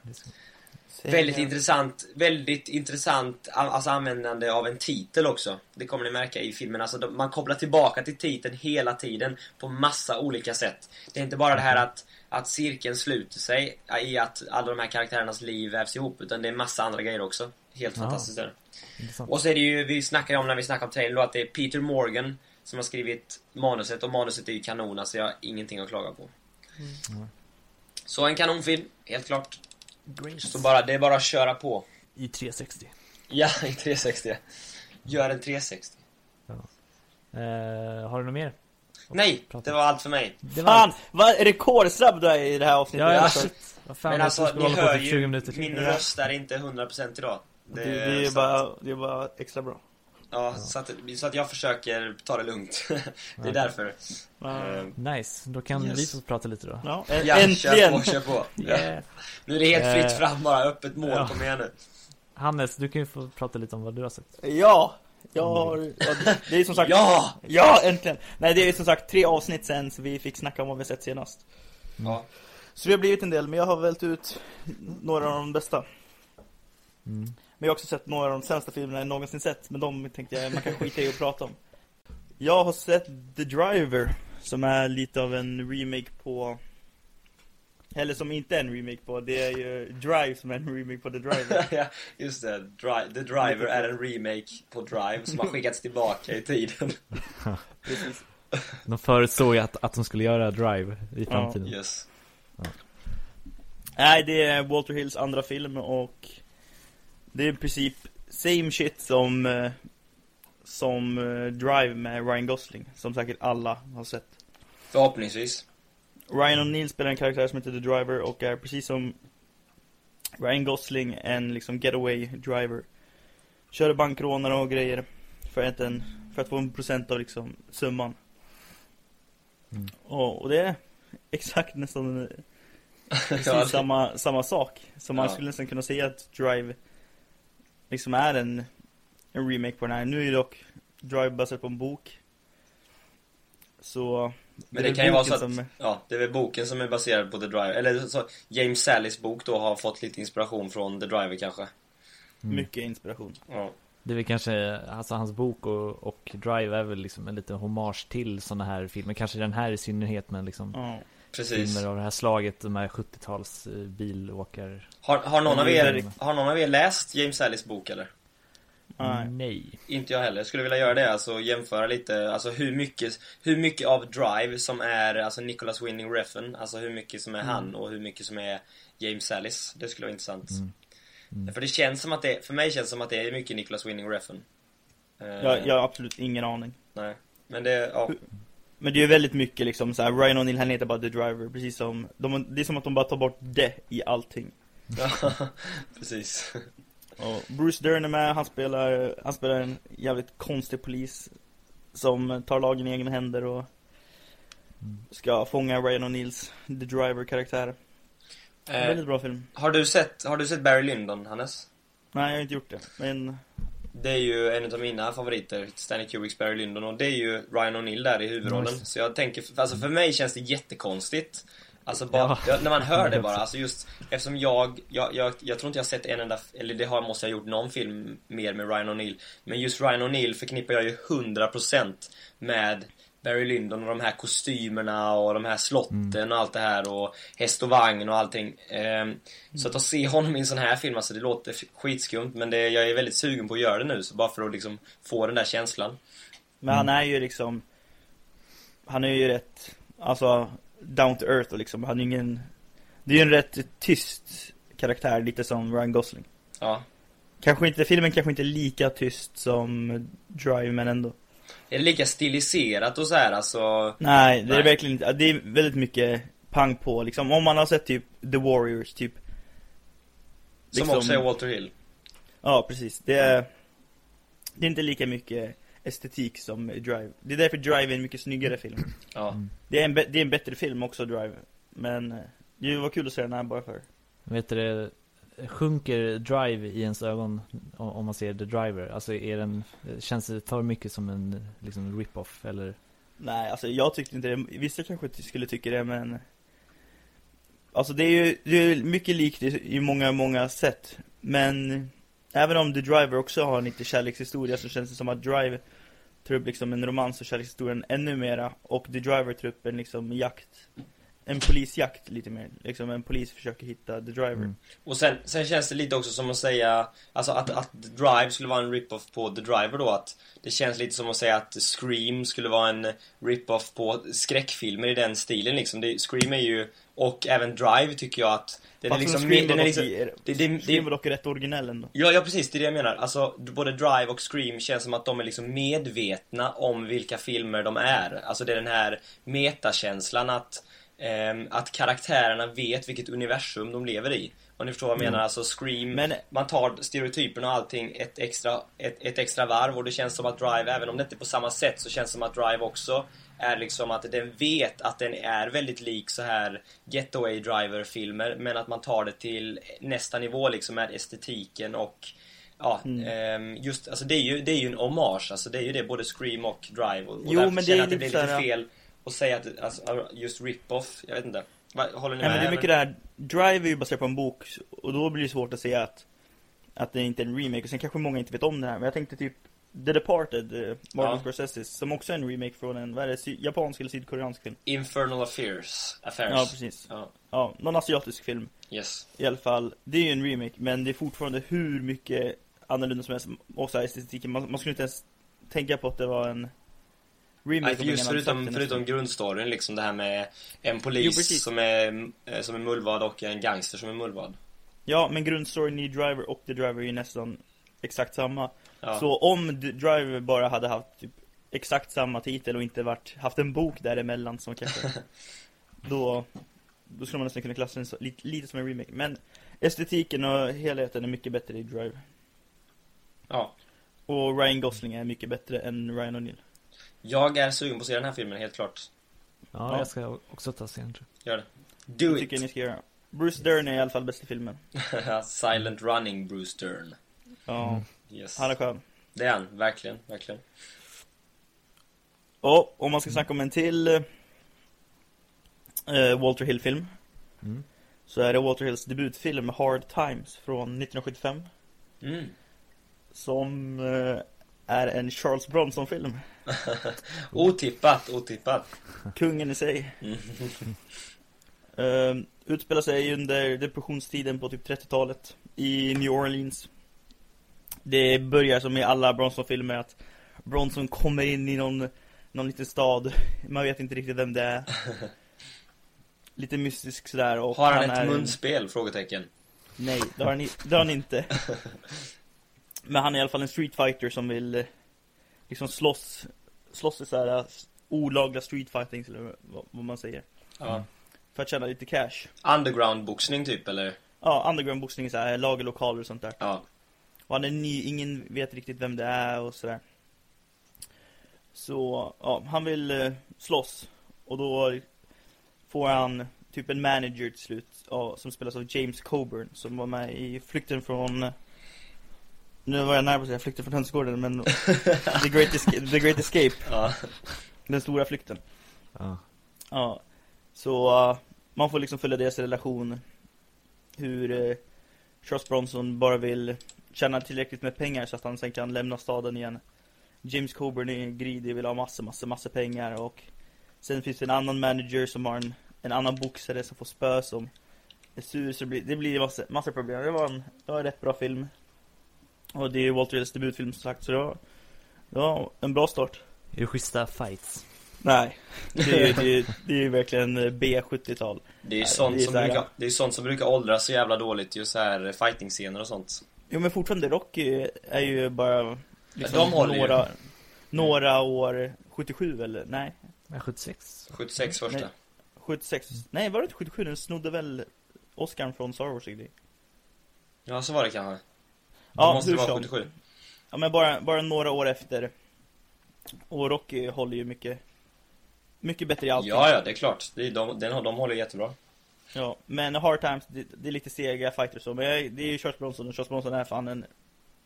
Väldigt intressant, väldigt intressant alltså användande av en titel också. Det kommer ni märka i filmen. Alltså man kopplar tillbaka till titeln hela tiden på massa olika sätt. Det är inte bara det här att, att cirkeln sluter sig i att alla de här karaktärernas liv vävs ihop. Utan det är massa andra grejer också. Helt fantastiskt är det. Och så är det ju, vi snackar om när vi snackar om trailern då, att det är Peter Morgan som har skrivit manuset. Och manuset är ju kanon, alltså jag har ingenting att klaga på. Mm. Så en kanonfilm, helt klart. Great. Så bara, det är bara att köra på. I 360. Ja, <laughs> i 360. Gör en 360. Ja. Uh, har du något mer? Nej, det var allt för mig. Det var... Fan, vad rekordsnabb du är i det här avsnittet. Ja, ja. Alltså. Fan, Men alltså, ni hör ju, min röst är inte 100% idag. Det, det, det är bara, det är bara extra bra. Ja, så att, så att jag försöker ta det lugnt. <laughs> det är därför. Uh, nice, då kan yes. vi få prata lite då. Ja, ja äntligen! Kör på, <laughs> kör på. yeah. Nu är det helt fritt fram bara, öppet mål, ja. kom igen nu. Hannes, du kan ju få prata lite om vad du har sett. Ja! Jag har, ja, det är som sagt Ja! Ja, äntligen! Nej, det är som sagt tre avsnitt sen så vi fick snacka om vad vi sett senast. Ja. Så det har blivit en del, men jag har vält ut några av de bästa. Mm. Men jag har också sett några av de sämsta filmerna jag någonsin sett. Men de tänkte jag man kan skita i att prata om. Jag har sett The Driver. Som är lite av en remake på... Eller som inte är en remake på. Det är ju Drive som är en remake på The Driver. <laughs> ja, just det. Dri The Driver är en remake på Drive som har skickats tillbaka i tiden. <laughs> Precis. De förutsåg att, att de skulle göra Drive i framtiden. Ja, yes. Ja. Nej, det är Walter Hills andra film och det är i princip same shit som eh, som eh, Drive med Ryan Gosling, som säkert alla har sett. Förhoppningsvis. Ryan O'Neill spelar en karaktär som heter The Driver och är precis som Ryan Gosling en liksom getaway driver. Kör bankrånare och grejer för att, en, för att få en procent av liksom summan. Mm. Och, och det är exakt nästan <laughs> precis ja, samma, samma sak. Så man ja. skulle nästan kunna säga att Drive liksom är en, en remake på den här. Nu är det dock Drive baserat på en bok. Så men det, det kan ju vara så att, som... ja, det är väl boken som är baserad på The Driver. Eller så James Sallys bok då har fått lite inspiration från The Driver kanske. Mm. Mycket inspiration. Ja. Det är väl kanske, alltså hans bok och, och Drive är väl liksom en liten hommage till sådana här filmer. Kanske den här i synnerhet, men liksom ja. Precis. filmer av det här slaget, de här 70-tals eh, bilåkar. Har, har, någon av er, har någon av er läst James Sallys bok eller? Nej. Inte jag heller. Jag skulle vilja göra det, alltså jämföra lite, alltså hur mycket, hur mycket av Drive som är, alltså Nicholas Winning Refn, alltså hur mycket som är mm. han och hur mycket som är James Sallis. Det skulle vara intressant. Mm. Mm. För det känns som att det, för mig känns det som att det är mycket Nicholas Winning Refn. Jag, jag har absolut ingen aning. Nej. Men det, ja. Men det är väldigt mycket liksom så här, Ryan O'Neill han heter bara The Driver, precis som, de, det är som att de bara tar bort det i allting. Ja, <laughs> precis. Och Bruce Dern är med, han spelar, han spelar en jävligt konstig polis som tar lagen i egna händer och ska fånga Ryan O'Neills The Driver-karaktär. Eh, väldigt bra film. Har du sett, har du sett Barry Lyndon, Hannes? Nej, jag har inte gjort det. Men Det är ju en av mina favoriter, Stanley Kubricks Barry Lyndon och det är ju Ryan O'Neill där i huvudrollen. Nice. Så jag tänker, alltså för mig känns det jättekonstigt. Alltså bara, Ja. när man hör det <laughs> bara, alltså just eftersom jag, jag, jag, jag tror inte jag har sett en enda, eller det har, måste jag ha gjort någon film mer med Ryan O'Neill. Men just Ryan O'Neill förknippar jag ju 100% med Barry Lyndon och de här kostymerna och de här slotten och allt det här och häst och vagn och allting. Ehm, Så att, att se honom i en sån här film, alltså det låter skitskumt men det, jag är väldigt sugen på att göra det nu så bara för att liksom få den där känslan. Men han är ju liksom Han är ju rätt Alltså Down to earth och liksom Han är ingen Det är ju en rätt tyst karaktär lite som Ryan Gosling Ja. Kanske inte, filmen kanske inte är lika tyst som Drive men ändå Är det lika stiliserat och så här alltså? Nej, det är Nej. verkligen inte, det är väldigt mycket pang på liksom Om man har sett typ The Warriors typ Som liksom- också är Walter Hill. Ja precis, det är Det är inte lika mycket estetik som Drive Det är därför Drive är en mycket snyggare film Ja. Det är en, det är en bättre film också Drive Men eh, det var kul att se den här bara för Vet du det, sjunker Drive i ens ögon om man ser The Driver? Alltså är den, känns det för mycket som en liksom rip-off eller? Nej, alltså jag tyckte inte det. Vissa kanske skulle tycka det, men... Alltså det är ju det är mycket likt i, i många, många sätt. Men även om The Driver också har en lite kärlekshistoria så känns det som att Drive tar upp liksom en romans och kärlekshistorien ännu mera. Och The Driver tar upp en liksom jakt. En polisjakt lite mer. Liksom en polis försöker hitta The Driver. Mm. Och sen, sen känns det lite också som att säga Alltså att, att The Drive skulle vara en rip-off på The Driver då att Det känns lite som att säga att Scream skulle vara en rip-off på skräckfilmer i den stilen liksom det, Scream är ju Och även Drive tycker jag att Den är liksom, Scream den var är dock liksom i- det, det, Scream var dock rätt originell ändå. Ja, ja precis, det är det jag menar. Alltså, både Drive och Scream känns som att de är liksom medvetna om vilka filmer de är. Alltså det är den här metakänslan att, att karaktärerna vet vilket universum de lever i. Om ni förstår vad jag menar, alltså Scream, Men- man tar stereotyperna och allting ett extra, ett, ett extra varv och det känns som att Drive, även om det inte är på samma sätt, så känns det som att Drive också är liksom att den vet att den är väldigt lik så här Getaway Driver-filmer, men att man tar det till nästa nivå liksom med estetiken och Ja, Mm. ehm, just, alltså det är ju, det är ju en hommage, alltså det är ju det, både Scream och Drive och, och Jo, därför men det känner jag att det lite blir lite här- fel att säga att, alltså, just rip-off, jag vet inte. Håller ni Nej med? men det är mycket det här, Drive är ju baserat på en bok och då blir det svårt att säga att att det inte är en remake, och sen kanske många inte vet om det här, men jag tänkte typ The Departed, eh, Martin Ja. Scorsese, som också är en remake från en, vad är det, japansk eller sydkoreansk film? Infernal Affairs, Affairs. Ja, precis. Ja, Ja, någon asiatisk film yes. i alla fall. Det är ju en remake, men det är fortfarande hur mycket annorlunda som helst, och så här estetiken, man, man skulle inte ens tänka på att det var en remake ingen just förutom, förutom grundstoryn liksom det här med en Jo, polis precis. som är, eh, som är mullvad och en gangster som är mullvad. Ja, men grundstoryn i Driver och The Driver är ju nästan exakt samma. Ja. Så om The Driver bara hade haft typ exakt samma titel och inte varit, haft en bok däremellan som kanske <laughs> då, då skulle man nästan kunna klassa den så, lite, lite som en remake. Men estetiken och helheten är mycket bättre i Drive. ja. Och Ryan Gosling är mycket bättre än Ryan O'Neill. Jag är sugen på att se den här filmen, helt klart. Ja, Ja. jag ska också ta sen tror Gör det. Do Det tycker jag ni it! ska göra. Bruce Dern är i alla fall bäst i filmen. <laughs> Silent running Bruce Dern. Ja, Mm. Yes. han är skön. Det är han, verkligen, verkligen. Och om man ska snacka om en till eh, Walter Hill-film jag. Mm. så är det Walter Hills debutfilm Hard Times från 1975 Mm. som eh, är en Charles Bronson-film. <laughs> otippat, otippat. Kungen i sig. Uh, <laughs> utspelar sig under depressionstiden på typ 30-talet i New Orleans. Det börjar som i alla Bronson-filmer att Bronson kommer in i någon, någon liten stad. Man vet inte riktigt vem det är. <laughs> Lite mystisk sådär. Och Har han, är ett en- munspel? Frågetecken. Nej, det har han, det har han inte. Men han är i alla fall en streetfighter som vill eh, liksom slåss, slåss i så här eh, olagliga streetfighting eller vad, vad man säger. Ja. För att tjäna lite cash. Underground-boxning typ, eller? Ja, underground boxning är så här lagerlokaler och sånt där. Ja. Och han är ny, ingen vet riktigt vem det är och sådär. Så, ja, han vill eh, slåss. Och då får han typ en manager till slut, ja, som spelas av James Coburn, som var med i Flykten från Nu var jag nära på att säga flykten från hönsgården, men <laughs> the, great Esca- the Great Escape, Ja. den stora flykten. Ja. Ja, så uh, man får liksom följa deras relation. Hur uh, Charles Bronson bara vill tjäna tillräckligt med pengar så att han sen kan lämna staden igen. James Coburn är greedy, vill ha massor, massor, massor pengar och sen finns det en annan manager som har en, en annan boxare som får spö som är sur så det blir, det blir massa, massa problem. Det var en, det var en rätt bra film. Och det är Walter Hills debutfilm som sagt så det var, det var en bra start. Är det schyssta fights? Nej, det är ju <laughs> det är, det är ju verkligen eh, B70-tal. Det är ju Nej, sånt, det är som här- brukar, det är sånt som brukar åldras så jävla dåligt, just så här fighting-scener och sånt. Jo men fortfarande Rocky är ju bara liksom de håller ju. några, några år 77 eller nej, Ja, 76? 76 första. Nej. 76. Nej var det inte 77? Den snodde väl Oscar från Star Wars grejer. Ja, så var det kanske. Ja, måste hur vara som. 77. Ja men bara, bara några år efter. Och Rocky håller ju mycket mycket bättre i allting. Ja, ja, det är klart. Det är, de, den, de håller jättebra. Ja, men Hard Times, det, det är lite sega fighters så, men jag, det är ju Charles Bronson och Charles Bronson är fan en,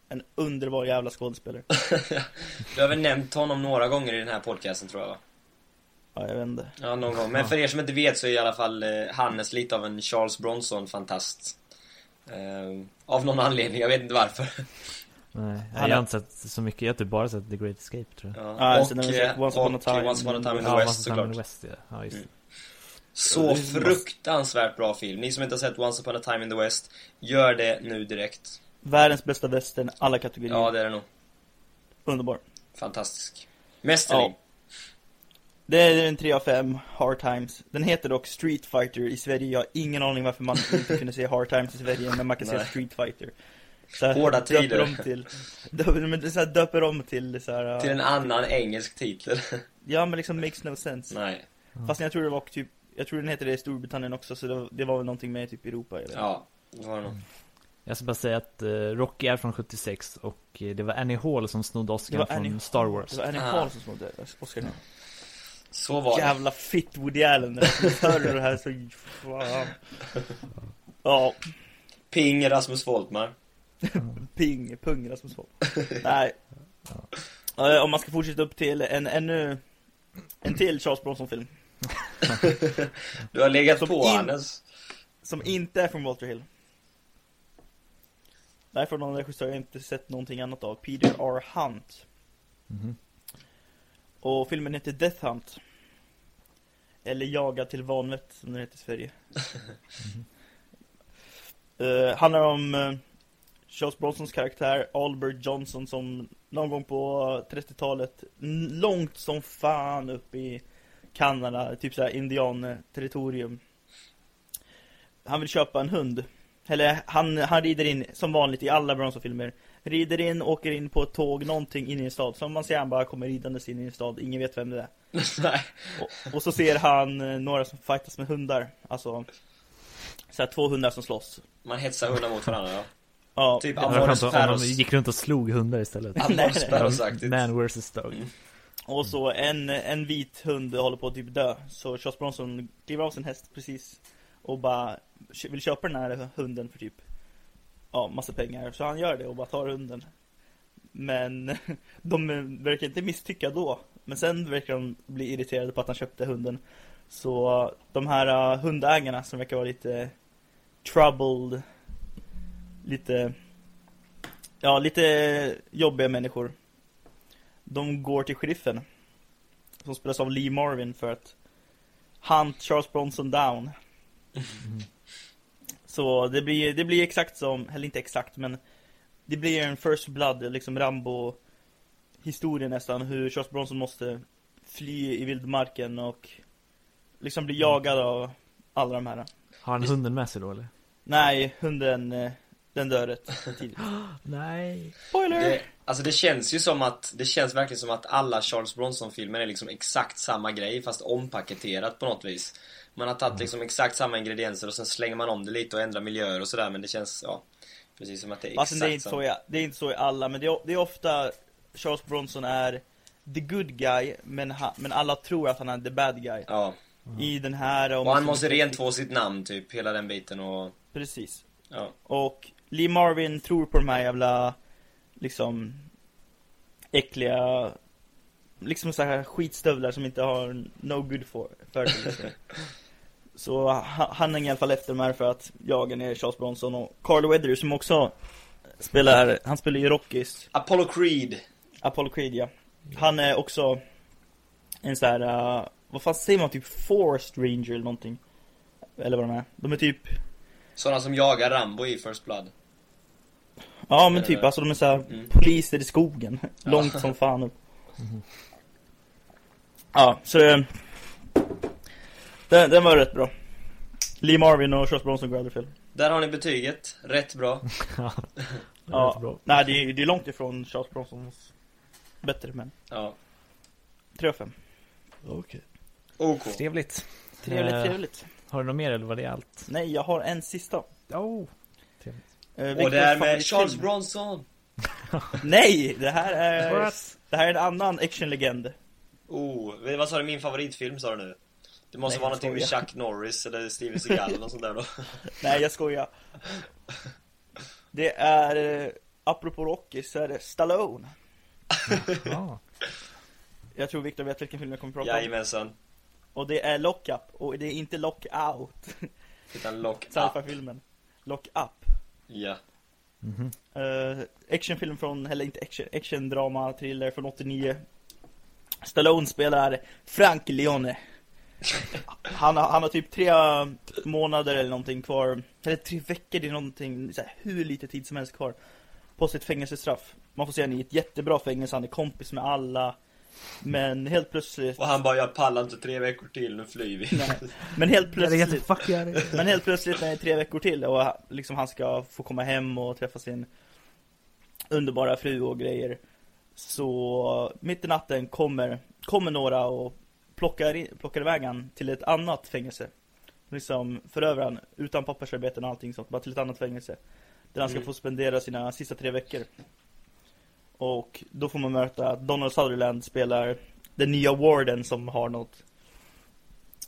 en underbar jävla skådespelare. <laughs> Du har väl nämnt honom några gånger i den här podcasten tror jag va? Ja, jag vet inte. Ja, någon gång. Men för er som inte vet så är i alla fall eh, Hannes lite av en Charles Bronson-fantast. Eh, av någon anledning, jag vet inte varför. Nej, jag har inte sett så mycket, jag har typ bara sett The Great Escape tror jag Ja. Och vi eh, Once upon a och time Once upon a time in the Ja, West Once upon a såklart. time in the West, ja. ja just Mm. Så fruktansvärt bra film. Ni som inte har sett Once upon a time in the West, gör det nu direkt. Världens bästa västern, alla kategorier. Ja, det är det nog. Underbar. Fantastisk. Mästerlig. Ja. Det är en 3 av 5, Hard Times. Den heter dock Street Fighter i Sverige. Jag har ingen aning varför man inte kunde se Hard Times i Sverige när man kan se. Street Fighter. Så här, Hårda döper tider. Om till, döper, men så här, döper om till så här, Till en annan engelsk titel. Ja men liksom makes no sense. Nej. Fast jag tror det var typ, jag tror den heter det i Storbritannien också så det, det var väl någonting med typ Europa eller? Ja, det var det nog. Jag ska bara säga att eh, Rocky är från 76 och eh, det var Annie Hall som snodde Oscar var från Annie Star Wars. Det var Annie Ah. Hall som snodde Oscar. Så var det. Jävla fit Woody Allen. Hör du det här så fan. Ja, Ping Rasmus Woltmar. <laughs> ping, pung Rasmus Wold. <laughs> Nej. Om man ska fortsätta upp till en ännu, en till Charles Bronson-film. <laughs> Du har legat Som på in- Hannes. Som inte är från Walter Hill. Från någon regissör jag inte sett någonting annat av. Peter R. Hunt. Mhm. Och filmen heter Death Hunt. Eller Jagad till vanvett som den heter i Sverige. uh, <laughs> handlar om uh, Charles Bronsons karaktär Albert Johnson som någon gång på 30-talet n- långt som fan upp i Kanada, typ såhär indian-territorium. Han vill köpa en hund. Eller han, han rider in som vanligt i alla Bronson-filmer. Rider in, åker in på ett tåg, någonting in i en stad. Som man ser han bara kommer ridandes in i en stad, ingen vet vem det är. <laughs> Nej. Och, och så ser han eh, några som fightas med hundar. Alltså, så här, två hundar som slåss. Man hetsar hundar mot varandra, ja. <laughs> Ja, Typ skönt om de gick runt och slog hundar istället. <laughs> Nej. Sparrows-aktigt. Man vs Dog. Mm. Och så en, en vit hund håller på att typ dö. Så Charles Bronson kliver av sin häst precis. Och bara vill köpa den här hunden för typ Ja, massa pengar. Så han gör det och bara tar hunden. Men <laughs> de verkar inte misstycka då. Men sen verkar de bli irriterade på att han köpte hunden. Så de här äh, hundägarna som verkar vara lite troubled. Lite Ja, lite jobbiga människor. De går till sheriffen. Som spelas av Lee Marvin för att hunt Charles Bronson down. Mm. Så det blir, det blir exakt som, eller inte exakt men Det blir en first blood, liksom Rambo Historia nästan, hur Charles Bronson måste fly i vildmarken och Liksom bli jagad av alla de här Har han hunden med sig då eller? Nej, hunden, eh, den dör rätt tidigt <gasps> Nej. Spoiler! Det, alltså det känns ju som att, det känns verkligen som att alla Charles Bronson-filmer är liksom exakt samma grej fast ompaketerat på något vis. Man har tagit liksom exakt samma ingredienser och sen slänger man om det lite och ändrar miljöer och sådär men det känns, ja Precis som att det är exakt det är, inte så i, det är inte så i alla, men det är, det är ofta Charles Bronson är the good guy, men, ha, men alla tror att han är the bad guy. Ja, I den här... och han måste rentvå sitt namn typ, hela den biten och, Precis. ja Och Lee Marvin tror på de här jävla liksom äckliga liksom så här skitstövlar som inte har no good for, för sig, liksom. <laughs> Så ha- han hänger i alla fall efter de här för att jaga ner Charles Bronson och Carl Weathers som också spelar, han spelar ju Rockies Apollo Creed. Apollo Creed ja. Han är också en sån här, uh, vad fan säger man, typ Forest Ranger eller någonting. Eller vad de är. De är typ, Sådana som jagar Rambo i First Blood. ja men typ alltså de är såhär mm. poliser i skogen. Långt som fan upp. <laughs> Ja, så det, den, den var rätt bra. Lee Marvin och Charles Bronson går aldrig fel. Där har ni betyget. Rätt bra. <laughs> ja, <laughs> bra. nej det är, det är långt ifrån Charles Bronsons bättre men Ja. 3 av 5. Okej. OK. Trevligt. Trevligt, Eh, trevligt. Har du något mer eller var det allt? Nej, jag har en sista. Oh. Trevligt. Eh, Och det är med. Charles Bronson. <laughs> Nej, det här är What? Det här är en annan actionlegend. Oh, vad sa du min favoritfilm sa du nu? Det måste Nej, vara någonting med. Chuck Norris eller Steven <laughs> Seagal eller något sånt där då. <laughs> Nej, jag skojar. Det är eh, apropå Rocky så är det Stallone. Ja. <laughs> Jag tror Victor vet vilken film jag kommer att prata om. Jajamensan. Och det är Lock Up och det är inte Lock Out. Utan Lock Up. Sci-fi-filmen. Lock Up. Ja. Mhm. Uh, actionfilm från, eller inte action, action drama, thriller från 89. Stallone spelar Frank Leone. Han, har- han har typ tre månader eller någonting kvar, eller tre veckor, det är någonting, så här, hur lite tid som helst kvar på sitt fängelsestraff. Man får se han i ett jättebra fängelse, han är kompis med alla. Men helt plötsligt, Och han bara, jag pallar inte tre veckor till, nu flyr vi. nej, men helt plötsligt men helt plötsligt när det är tre veckor till och liksom han ska få komma hem och träffa sin underbara fru och grejer. Så mitt i natten kommer, kommer några och plockar, in, plockar iväg han till ett annat fängelse. Liksom för över han utan pappersarbeten och allting sånt, bara till ett annat fängelse. Där han ska Mm. få spendera sina sista tre veckor. Och då får man möta att Donald Sutherland spelar den nya warden som har något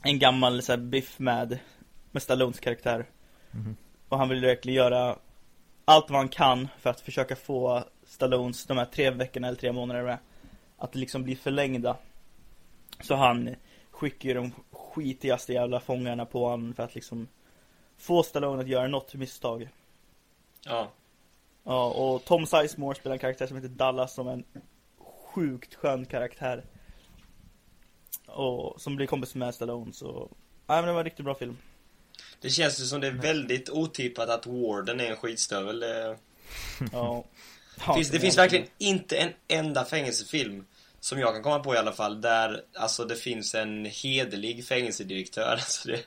en gammal så här, biff med med Stallones karaktär. Mhm. Och han vill verkligen göra allt vad han kan för att försöka få Stallones, de här tre veckorna eller tre månaderna, att liksom bli förlängda. Så han skickar ju de skitigaste jävla fångarna på honom för att liksom få Stallone att göra något misstag. Ja. Ja, och Tom Sizemore spelar en karaktär som heter Dallas som är en sjukt skön karaktär. Och som blir kompis med Stallone, så... Nej men det var en riktigt bra film. Det känns ju som det är väldigt otippat att Warden är en skitstövel. Det, Ja. Ja, finns, det finns verkligen inte en enda fängelsefilm som jag kan komma på i alla fall, där alltså det finns en hederlig fängelsedirektör. <laughs> Alltså det,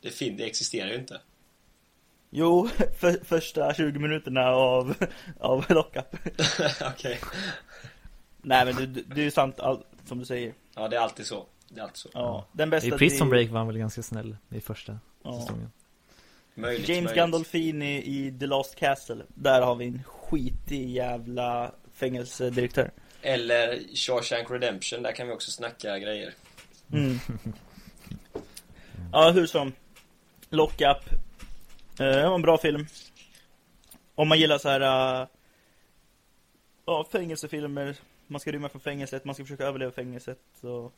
det, fin, det existerar ju inte. Jo, <laughs> för, första 20 minuterna av, <laughs> av Lockup. Okej. Nej men det, det är ju sant allt som du säger. Ja, det är alltid så. Det är alltid så. Ja, den bästa I Prison Break var han väl ganska snäll i första Ja. säsongen. Möjligt, James möjligt. Gandolfini i The Lost Castle. Där har vi en skitig jävla fängelsedirektör. Eller Shawshank Redemption, där kan vi också snacka grejer. Mm. <laughs> Ja, hur som. Lock Up. Eh, Det var en bra film. Om man gillar så här. eh, Ja, fängelsefilmer. Man ska rymma från fängelset, man ska försöka överleva fängelset. Så,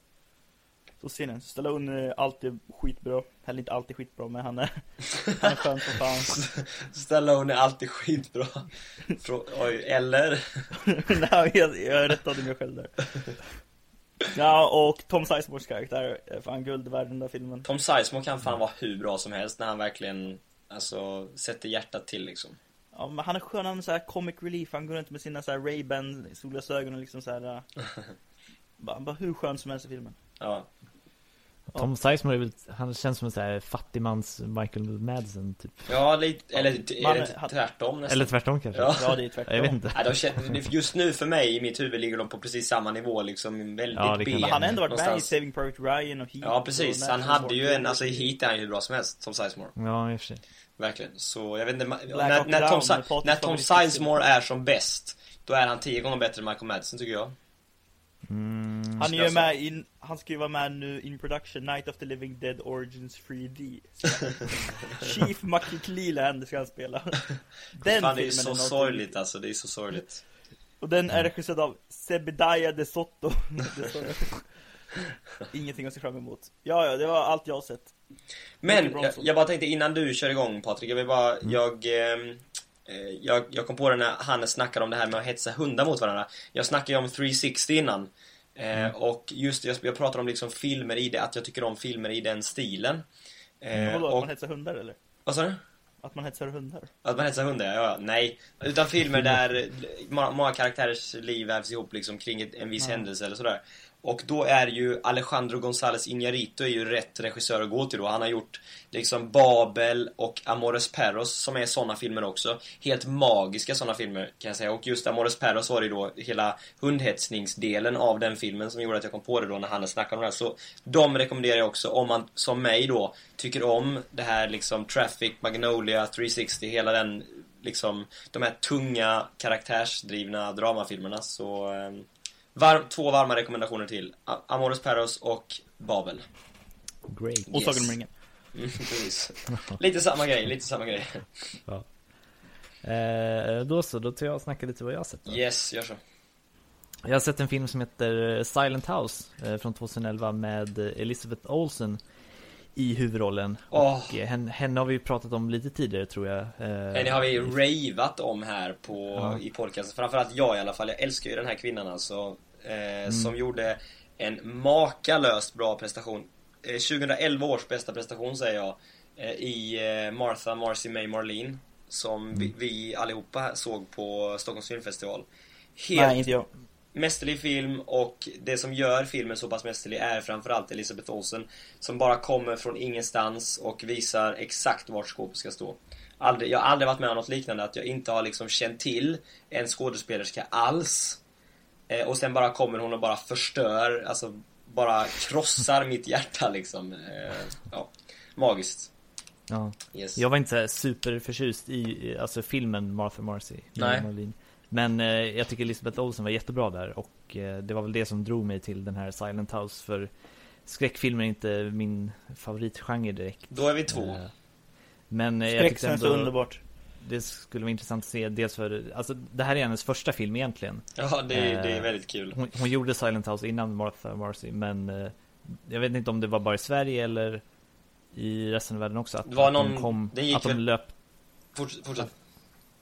så ser den. Stallone är alltid skitbra. Eller inte alltid skitbra, men han är, <laughs> han är skön som fan. Stallone är alltid skitbra. Frå oj, eller? <laughs> Nej, jag, jag rättade mig själv där. Ja, och Tom Sizemores karaktär är fan guld värd den där filmen. Tom Sizemore kan fan vara hur bra som helst när han verkligen, alltså, sätter hjärtat till liksom. Ja, men han är skön, han är så här comic relief, han går runt med sina så här Ray-Ban solglasögon och liksom så här. äh, <laughs> bara, bara hur skön som helst i filmen. Ja. Tom Sizemore är väl, han känns som en sån här fattigmans Michael Madsen typ. Ja, lite, eller är det tvärtom nästan? Eller tvärtom kanske. Ja. Ja, det är tvärtom. Jag vet inte. Nej, de känner, just nu för mig, i mitt huvud, ligger de på precis samma nivå liksom, väldigt Ja, B Men han har ändå varit med i någonstans. Saving Private Ryan och Heat. Ja, precis. Han hade ju en, alltså i Heat är han ju hur bra som helst, Tom Sizemore. Ja, i och för sig. Verkligen. Så jag vet inte, när, när, Tom, när Tom. Sizemore är som bäst, då är han tio gånger bättre än Michael Madsen tycker jag. Mm. Han är med in, han ska ju vara med nu in production Night of the Living Dead Origins 3D. <laughs> Chief Mackie Cleland ska han spela. <laughs> Den Fan, det är så sorgligt alltså, det är så sorgligt. Och den är regisserad av Sebediah de Soto. <laughs> Ingenting att se fram emot. Ja, ja, det var allt jag har sett. Men jag, jag bara tänkte innan du kör igång Patrik, jag vill bara, Mm. jag, eh, jag, jag kom på det när Hannes snackade om det här med att hetsa hundar mot varandra. Jag snackade ju om 360 innan. Eh, Mm. Och just jag, jag pratade om liksom filmer i det, att jag tycker om filmer i den stilen. Eh, Vadå, att och, man hetsar hundar eller? vad sa du? Att man hetsar hundar? Att man hetsar hundar, ja, ja, nej. Utan filmer <laughs> där många, många karaktärers liv vävs ihop liksom kring ett, en viss Ja. händelse eller sådär. Och då är ju Alejandro González Iñárritu är ju rätt regissör att gå till då. Han har gjort liksom Babel och Amores Perros som är såna filmer också. Helt magiska såna filmer kan jag säga. Och just Amores Perros var det ju då hela hundhetsningsdelen av den filmen som gjorde att jag kom på det då när han snackade om det här. Så de rekommenderar jag också om man som mig då tycker om det här liksom Traffic, Magnolia, 360, hela den liksom de här tunga karaktärsdrivna dramafilmerna så ehm, eh, varm, två varma rekommendationer till Amores Perros och Babel Great. Och Sagan om ringen. mm, precis. Lite samma grej, lite samma grej Eh, då så, då tar jag och snackar lite vad jag har sett då. Yes, gör så Jag har sett en film som heter Silent House eh, från 2011 med eh, Elizabeth Olsen i huvudrollen. Åh. Och eh, henne, henne har vi pratat om lite tidigare tror jag. Eh, Henne har vi ravat om här på, Ja. i podcasten Framförallt jag i alla fall, jag älskar ju den här kvinnan alltså eh, Som gjorde en makalöst bra prestation. Eh, 2011 års bästa prestation säger jag eh, I eh, Martha, Marcy May, Marlene Som vi, vi allihopa såg på Stockholms filmfestival. Helt Nej, inte jag. mästerlig film och det som gör filmen så pass mästerlig är framförallt Elisabeth Olsen Som bara kommer från ingenstans och visar exakt vart skåpet ska stå. Aldrig, Jag har aldrig varit med om något liknande, att jag inte har liksom känt till en skådespelerska alls Och sen bara kommer hon och bara förstör, alltså bara krossar mitt hjärta liksom eh, Ja, magiskt ja. yes. Jag var inte superförtjust i, alltså filmen Martha Marcy. Nej. Marlene. Men eh, jag tycker Elizabeth Olsen var jättebra där och eh, det var väl det som drog mig till den här Silent House för skräckfilmer är inte min favoritgenre direkt. Då är vi två Eh, Men eh, jag tyckte ändå underbart. Det skulle vara intressant att se dels för, alltså det här är hennes första film egentligen. Ja, det, det är Eh, väldigt kul Hon, hon gjorde Silent House innan Martha Marcy men eh, jag vet inte om det var bara i Sverige eller i resten av världen också. Att, Det var att någon- kom, det gick att de löp, Forts, Fortsätt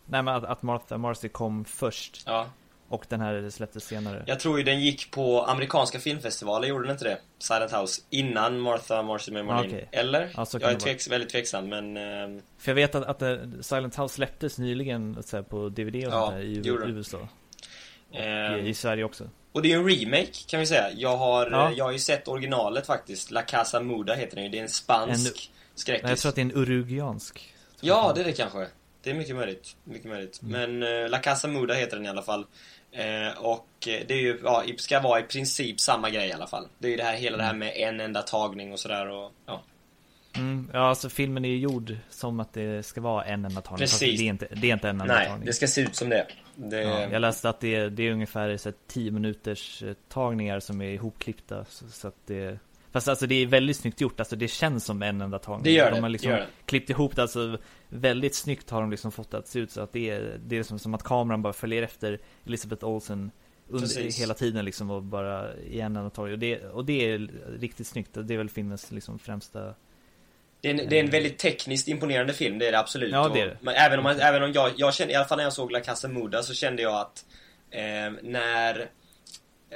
nej men att, att Martha Marcy kom först Ja och den här släpptes senare. Jag tror ju den gick på amerikanska filmfestivaler, gjorde den inte det? Silent House, innan Martha Marcy May Marlene. Ah, okej. Eller? Kan jag är tveks, väldigt tveksam, men... ehm, För jag vet att, att eh, Silent House släpptes nyligen så här, på DVD och Ja, sånt där i. USA. Och ehm, i Sverige också. och det är ju en remake, kan vi säga. Jag har, Ja. jag har ju sett originalet faktiskt. La Casa Muda heter den ju. Det är en spansk skräckis. Nej, jag tror att det är en uruguayansk. Ja, det är det kanske. Det är mycket möjligt. Mycket möjligt. Mm. Men eh, La Casa Muda heter den i alla fall. Eh, och eh, det är ju, ja, ska vara i princip samma grej i alla fall. Det är ju det här, hela det här med en enda tagning och sådär och, ja. Mm, ja, alltså filmen är ju gjord som att det ska vara en enda tagning. Precis. Det är inte, det är inte en enda Nej, tagning. det ska se ut som det. det Ja, jag läste att det är, det är ungefär så här, 10 minuters eh, tagningar som är ihopklippta. Så, så att det, fast alltså det är väldigt snyggt gjort. Alltså det känns som en enda tagning. Det gör de det, har det liksom gör det. klippt ihop det. Alltså väldigt snyggt har de liksom fått det att se ut. Så att det är, det är som, som att kameran bara följer efter Elizabeth Olsen under, Precis. hela tiden liksom och bara i en enda tagning. Och det, och det är riktigt snyggt. Det är väl filmens liksom främsta Det är, en, det är en väldigt tekniskt imponerande film, det är det absolut. Ja, det är det. Men även om, man, även om jag, jag kände, i alla fall när jag såg La Casa Muda så kände jag att eh, när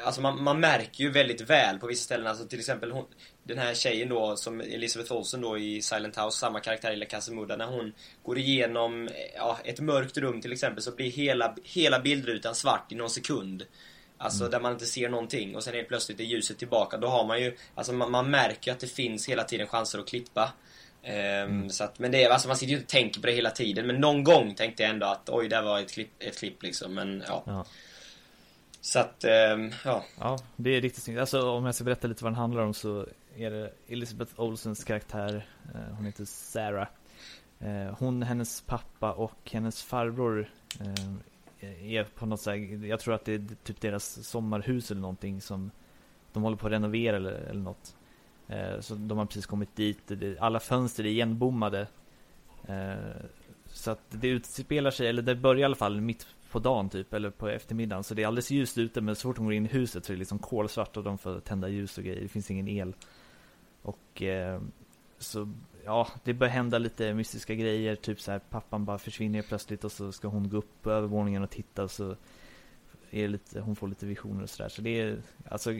Alltså man, man märker ju väldigt väl på vissa ställen, alltså till exempel hon, den här tjejen då som Elizabeth Olsen då i Silent House, samma karaktär i La Casa Muda, när hon går igenom eh, ja, ett mörkt rum till exempel så blir hela, hela bildrutan svart i någon sekund. Alltså där man inte ser någonting och sen helt plötsligt är ljuset tillbaka. Då har man ju, alltså man, man märker att det finns hela tiden chanser att klippa. Ehm, så att, men det är, alltså man sitter ju inte och tänker på det hela tiden. Men någon gång tänkte jag ändå att oj, där var ett klipp, ett klipp liksom. Men ja. Ja. Så att, ehm, ja. Ja, det är riktigt snyggt. Alltså om jag ska berätta lite vad den handlar om så är det Elizabeth Olsens karaktär, eh, hon heter Sarah. Eh, hon, hennes pappa och hennes farbror eh, är på något sätt, jag tror att det är typ deras sommarhus eller någonting som de håller på att renovera eller, eller något. Så de har precis kommit dit, alla fönster är igenbommade. Så att det utspelar sig, eller det börjar i alla fall mitt på dagen typ, eller på eftermiddagen. Så det är alldeles ljust ute, men så fort de går in i huset så är det liksom kolsvart och de får tända ljus och grejer. Det finns ingen el. Och eh, så, ja, det börjar hända lite mystiska grejer. Typ så här, pappan bara försvinner plötsligt och så ska hon gå upp på övervåningen och titta och så är lite, hon får lite visioner och sådär. Så det är, alltså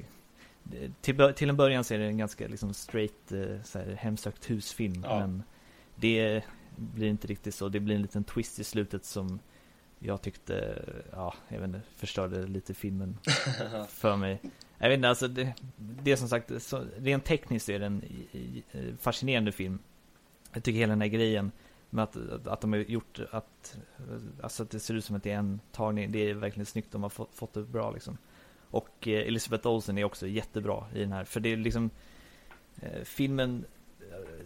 till, till en början så är det en ganska liksom straight, eh, så här, hemsökt husfilm. Ja. Men det blir inte riktigt så. Det blir en liten twist i slutet som jag tyckte, ja, jag vet inte, förstörde lite filmen <laughs> för mig. Jag vet inte, alltså det, det är som sagt, så, rent tekniskt är det en fascinerande film. Jag tycker hela den här grejen med att, att de har gjort att, alltså att det ser ut som att det är en tagning, det är verkligen snyggt, de har fått, fått det bra liksom. Och eh, Elizabeth Olsen är också jättebra i den här, för det är liksom eh, Filmen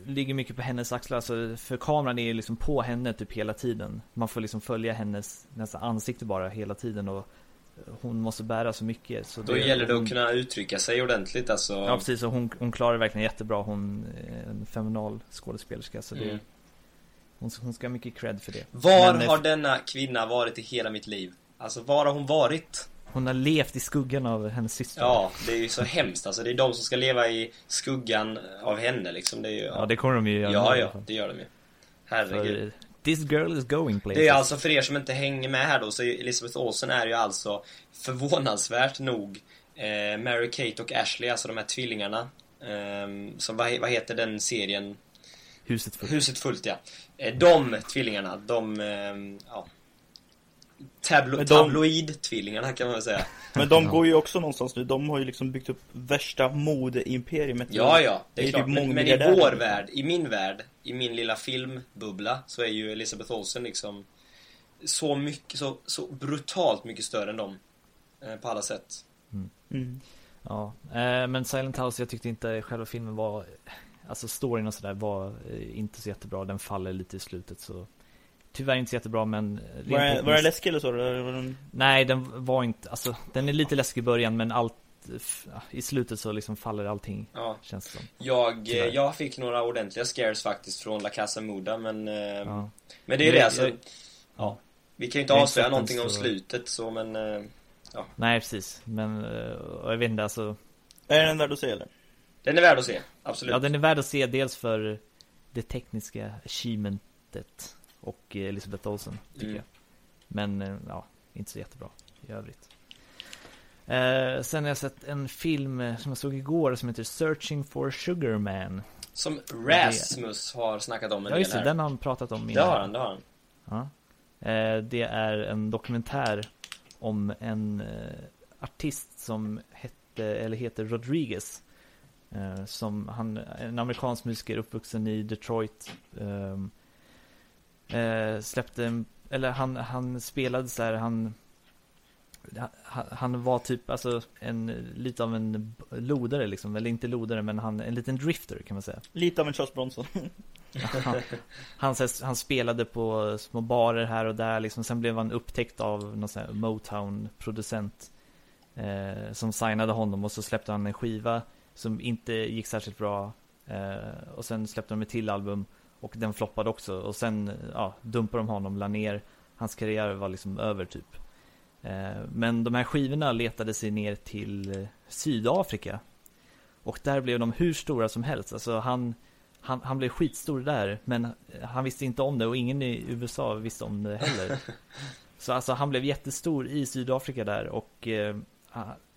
ligger mycket på hennes axlar, alltså för kameran är liksom på henne typ hela tiden. Man får liksom följa hennes nästan ansikte bara hela tiden och hon måste bära så mycket. Så Då det, gäller det hon... att kunna uttrycka sig ordentligt alltså. Ja precis, och hon, hon klarar det verkligen jättebra. Hon är en fenomenal skådespelerska. Så det, mm. hon, hon ska ha mycket cred för det. Var Men, har denna kvinna varit i hela mitt liv? Alltså var har hon varit? Hon har levt i skuggan av hennes syster. Ja, det är ju så hemskt alltså. Det är de som ska leva i skuggan av henne liksom. Det är ju, ja. ja, det kommer de ju göra. Ja, ja, det gör de ju. Herregud. För This girl is going places. Det är alltså för er som inte hänger med här då, så Elizabeth Olsen är ju alltså förvånansvärt nog eh, Mary Kate och Ashley, alltså de här tvillingarna. Eh, som, vad, vad heter den serien? Huset fullt. Huset fullt, ja. Eh, de tvillingarna, de, eh, ja, Tablo de... Tabloid-tvillingarna kan man väl säga. Men de går ju också någonstans nu. De har ju liksom byggt upp värsta modeimperiet. Ja, ja, det är, det är klart. Typ men, men i vår värld, i min värld, i min lilla filmbubbla, så är ju Elizabeth Olsen liksom så mycket, så, så brutalt mycket större än dem. Eh, på alla sätt. Mm. Mm. Ja, eh, men Silent House, jag tyckte inte själva filmen var, alltså storyn och sådär var eh, inte så jättebra. Den faller lite i slutet så tyvärr inte så jättebra men Var, det, var den läskig eller så? Eller den... Nej den var inte, alltså den är lite läskig i början men allt i slutet så liksom faller allting ja. Känns som Jag, tyvärr. jag fick några ordentliga scares faktiskt från La Casa Muda men eh, ja. Men det är ju det alltså Ja Vi kan ju inte avslöja någonting så... om slutet så men eh, Ja Nej precis men eh, jag vet inte alltså Är den värd att se eller? Den är värd att se, absolut Ja den är värd att se dels för det tekniska achievementet och Elisabeth Olsen, tycker mm. jag. Men, eh, ja, inte så jättebra i övrigt. Eh, sen har jag sett en film eh, som jag såg igår som heter Searching for Sugar Man. Som Rasmus har snackat om en ja, just det, den har han pratat om Det har han, det har han. Ja. Eh, det är en dokumentär om en eh, artist som hette, eller heter Rodriguez. Eh, som han, en amerikansk musiker uppvuxen i Detroit. Eh, släppte, eller han, han spelade så här, han han var typ alltså en, lite av en lodare liksom, eller inte lodare men han, en liten drifter kan man säga. Lite av en Charles Bronson. Han, han, han, spelade på små barer här och där liksom, sen blev han upptäckt av någon sån här Motown-producent eh, Som signade honom och så släppte han en skiva som inte gick särskilt bra eh, Och sen släppte de ett till album och den floppade också. Och sen ja, dumpade de honom, la ner. Hans karriär var liksom över typ. Eh, Men de här skivorna letade sig ner till eh, Sydafrika. Och där blev de hur stora som helst, alltså han han, han blev skitstor där, men han visste inte om det. Och ingen i USA visste om det heller. <laughs> Så alltså han blev jättestor i Sydafrika där. Och eh,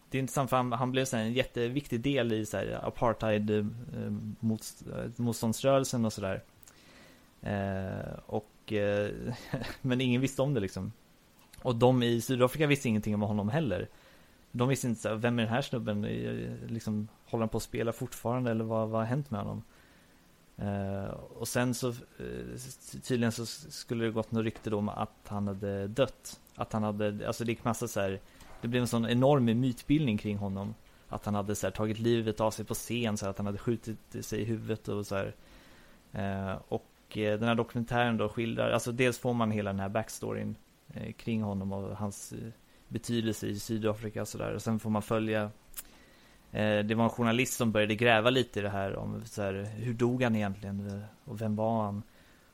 det är intressant för han, han blev så en jätteviktig del i så här, apartheid eh, mot, motståndsrörelsen och sådär. Eh, och, eh, <laughs> men ingen visste om det liksom. Och de i Sydafrika visste ingenting om honom heller. De visste inte så vem är den här snubben? Eh, liksom, håller han på att spela fortfarande eller vad, vad har hänt med honom? Eh, och sen så eh, tydligen så skulle det gått något rykte då om att han hade dött. Att han hade, alltså det gick massa så här, det blev en sån enorm mytbildning kring honom. Att han hade så här, tagit livet av sig på scen, så här, att han hade skjutit sig i huvudet och så här. Eh, och och eh, den här dokumentären då skildrar, alltså dels får man hela den här backstoryn eh, kring honom och hans eh, betydelse i Sydafrika och sådär. Och sen får man följa eh, det var en journalist som började gräva lite i det här om så här, hur dog han egentligen och vem var han?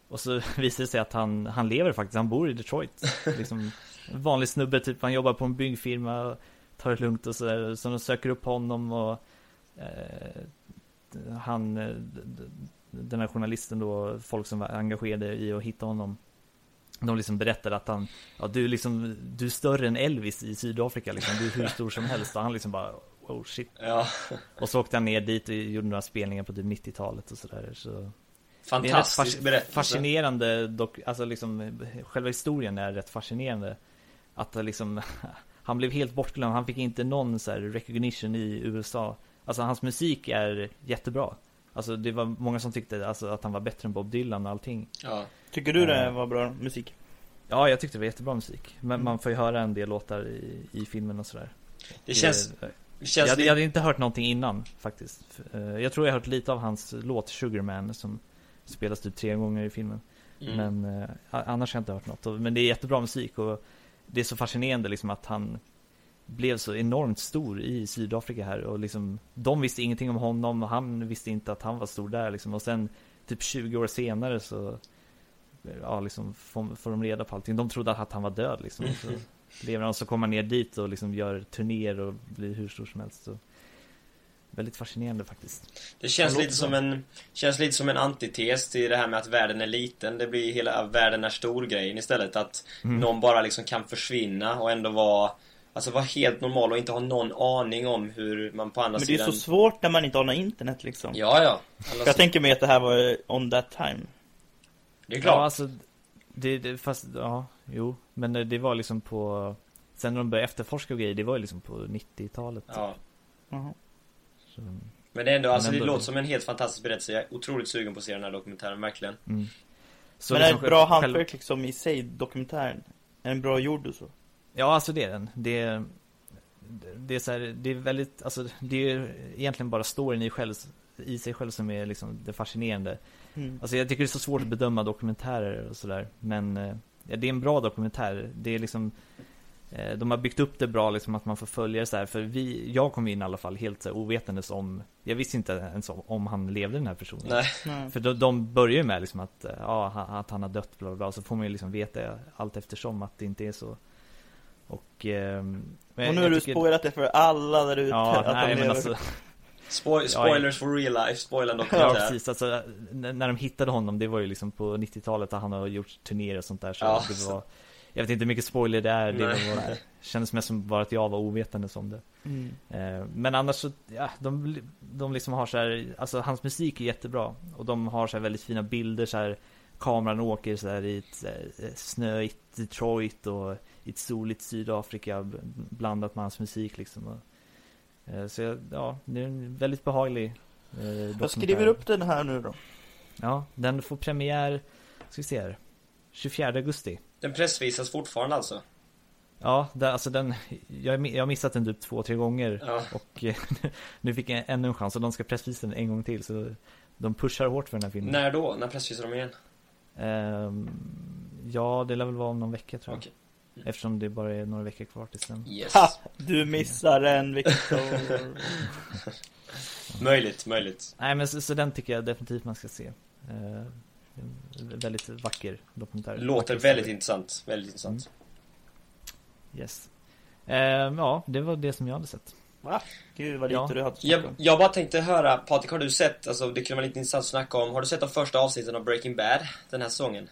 Och så <laughs> visar det sig att han, han lever faktiskt, han bor i Detroit. liksom, en vanlig snubbe, typ han jobbar på en byggfirma, tar det lugnt och sådär. Så de söker upp honom och eh, han, eh, den här journalisten då, folk som var engagerade i att hitta honom. De liksom berättade att han, ja du är liksom, du är större än Elvis i Sydafrika liksom, du är hur stor som helst. Och han liksom bara, oh shit. Ja. Och så åkte han ner dit och gjorde några spelningar på typ 90-talet och sådär. Så Fantastisk det är berättelse. Fascinerande, dock, alltså liksom, själva historien är rätt fascinerande. Att liksom, <laughs> han blev helt bortglömd, han fick inte någon så recognition i USA. Alltså hans musik är jättebra. Alltså det var många som tyckte alltså, att han var bättre än Bob Dylan och allting. Ja. Tycker du det Eh. var bra musik? Ja, jag tyckte det var jättebra musik. Men Mm. man får ju höra en del låtar i, i filmen och sådär. Det känns, Det- det jag, känns hade, lite- jag hade inte hört någonting innan faktiskt. Eh, Jag tror jag har hört lite av hans låt Sugarman som spelas typ tre gånger i filmen. mm. Men eh, annars har jag inte hört något. Men det är jättebra musik och det är så fascinerande liksom att han blev så enormt stor i Sydafrika här och liksom de visste ingenting om honom och han visste inte att han var stor där liksom och sen typ 20 år senare så ja liksom får, får de reda på allting. De trodde att han var död liksom. Och så lever han och så kommer han ner dit och liksom gör turnéer och blir hur stor som helst. Så, väldigt fascinerande faktiskt. Det känns lite som en, känns lite som en antites till det här med att världen är liten. Det blir hela världen är stor grejen istället. Att Mm. någon bara liksom kan försvinna och ändå vara Alltså vara helt normal och inte ha någon aning om hur man på andra Men det är sidan så svårt när man inte har något internet liksom. Ja, ja. Alla... Jag tänker mig att det här var on that time. Det är klart. Ja, alltså, det, det, fast, ja, jo, men det var liksom på, sen när de började efterforska och grejer, det var ju liksom på 90-talet. Ja. Jaha. Så, Men det är ändå, alltså Men det ändå- låter som en helt fantastisk berättelse. Jag är otroligt sugen på att se den här dokumentären, verkligen. mm. Så Men är det liksom ett bra själv- hantverk liksom i sig, dokumentären? Är den bra gjord och så? Ja, alltså det är den. Det är, det är så här, det är väldigt, alltså det är egentligen bara storyn i, själv, i sig själv som är liksom det fascinerande. Mm. Alltså jag tycker det är så svårt att bedöma dokumentärer och sådär. Men eh, ja, det är en bra dokumentär. Det är liksom eh, de har byggt upp det bra liksom att man får följa det så här. För vi, jag kom in i alla fall helt så här, ovetandes om Jag visste inte ens om, om han levde den här personen Nej. För de, de börjar ju med liksom att, eh, ja, han- att han har dött bla bla bla. Så får man ju liksom veta allt eftersom att det inte är så Och men Och nu har du tycker- spoilat det för alla där ute Ja, att nej men alltså Spoil, spoilers for real life, spoila en Ja dokumentär. precis, alltså när de hittade honom, det var ju liksom på 90-talet där han har gjort turnéer och sånt där så Ja. det var Jag vet inte hur mycket spoiler det är, det Nej. var, kändes mest som bara att jag var ovetande om det Mm. eh, Men annars så, ja, de, de liksom har så här, alltså hans musik är jättebra Och de har så här väldigt fina bilder så här Kameran åker så här i ett eh, snöigt Detroit och ett soligt Sydafrika blandat med hans musik liksom och, eh, Så jag, ja, det är en väldigt behaglig eh, Jag skriver upp den här nu då. Ja, den får premiär, ska vi se här 24 augusti Den pressvisas fortfarande alltså. Ja, där, alltså den, jag, jag har missat den typ två, tre gånger Ja. Och eh, <laughs> nu fick jag ännu en chans och de ska pressvisa den en gång till så De pushar hårt för den här filmen När då? När pressvisar de igen? Ehm, Ja, det lär väl vara om någon vecka tror jag Okej. Eftersom det bara är några veckor kvar tills den Yes. Ha! Du missar en Victor. <laughs> Möjligt, möjligt. Nej men så, så den tycker jag definitivt man ska se en Väldigt vacker dokumentär Låter Vacker väldigt story. intressant. Väldigt intressant. Yes Ehm, Ja, det var det som jag hade sett Va? Gud vad lite Ja. du hade Jag, jag bara tänkte höra, Patrik har du sett, alltså det kunde vara lite intressant att snacka om, har du sett de första avsnitten av Breaking Bad den här säsongen?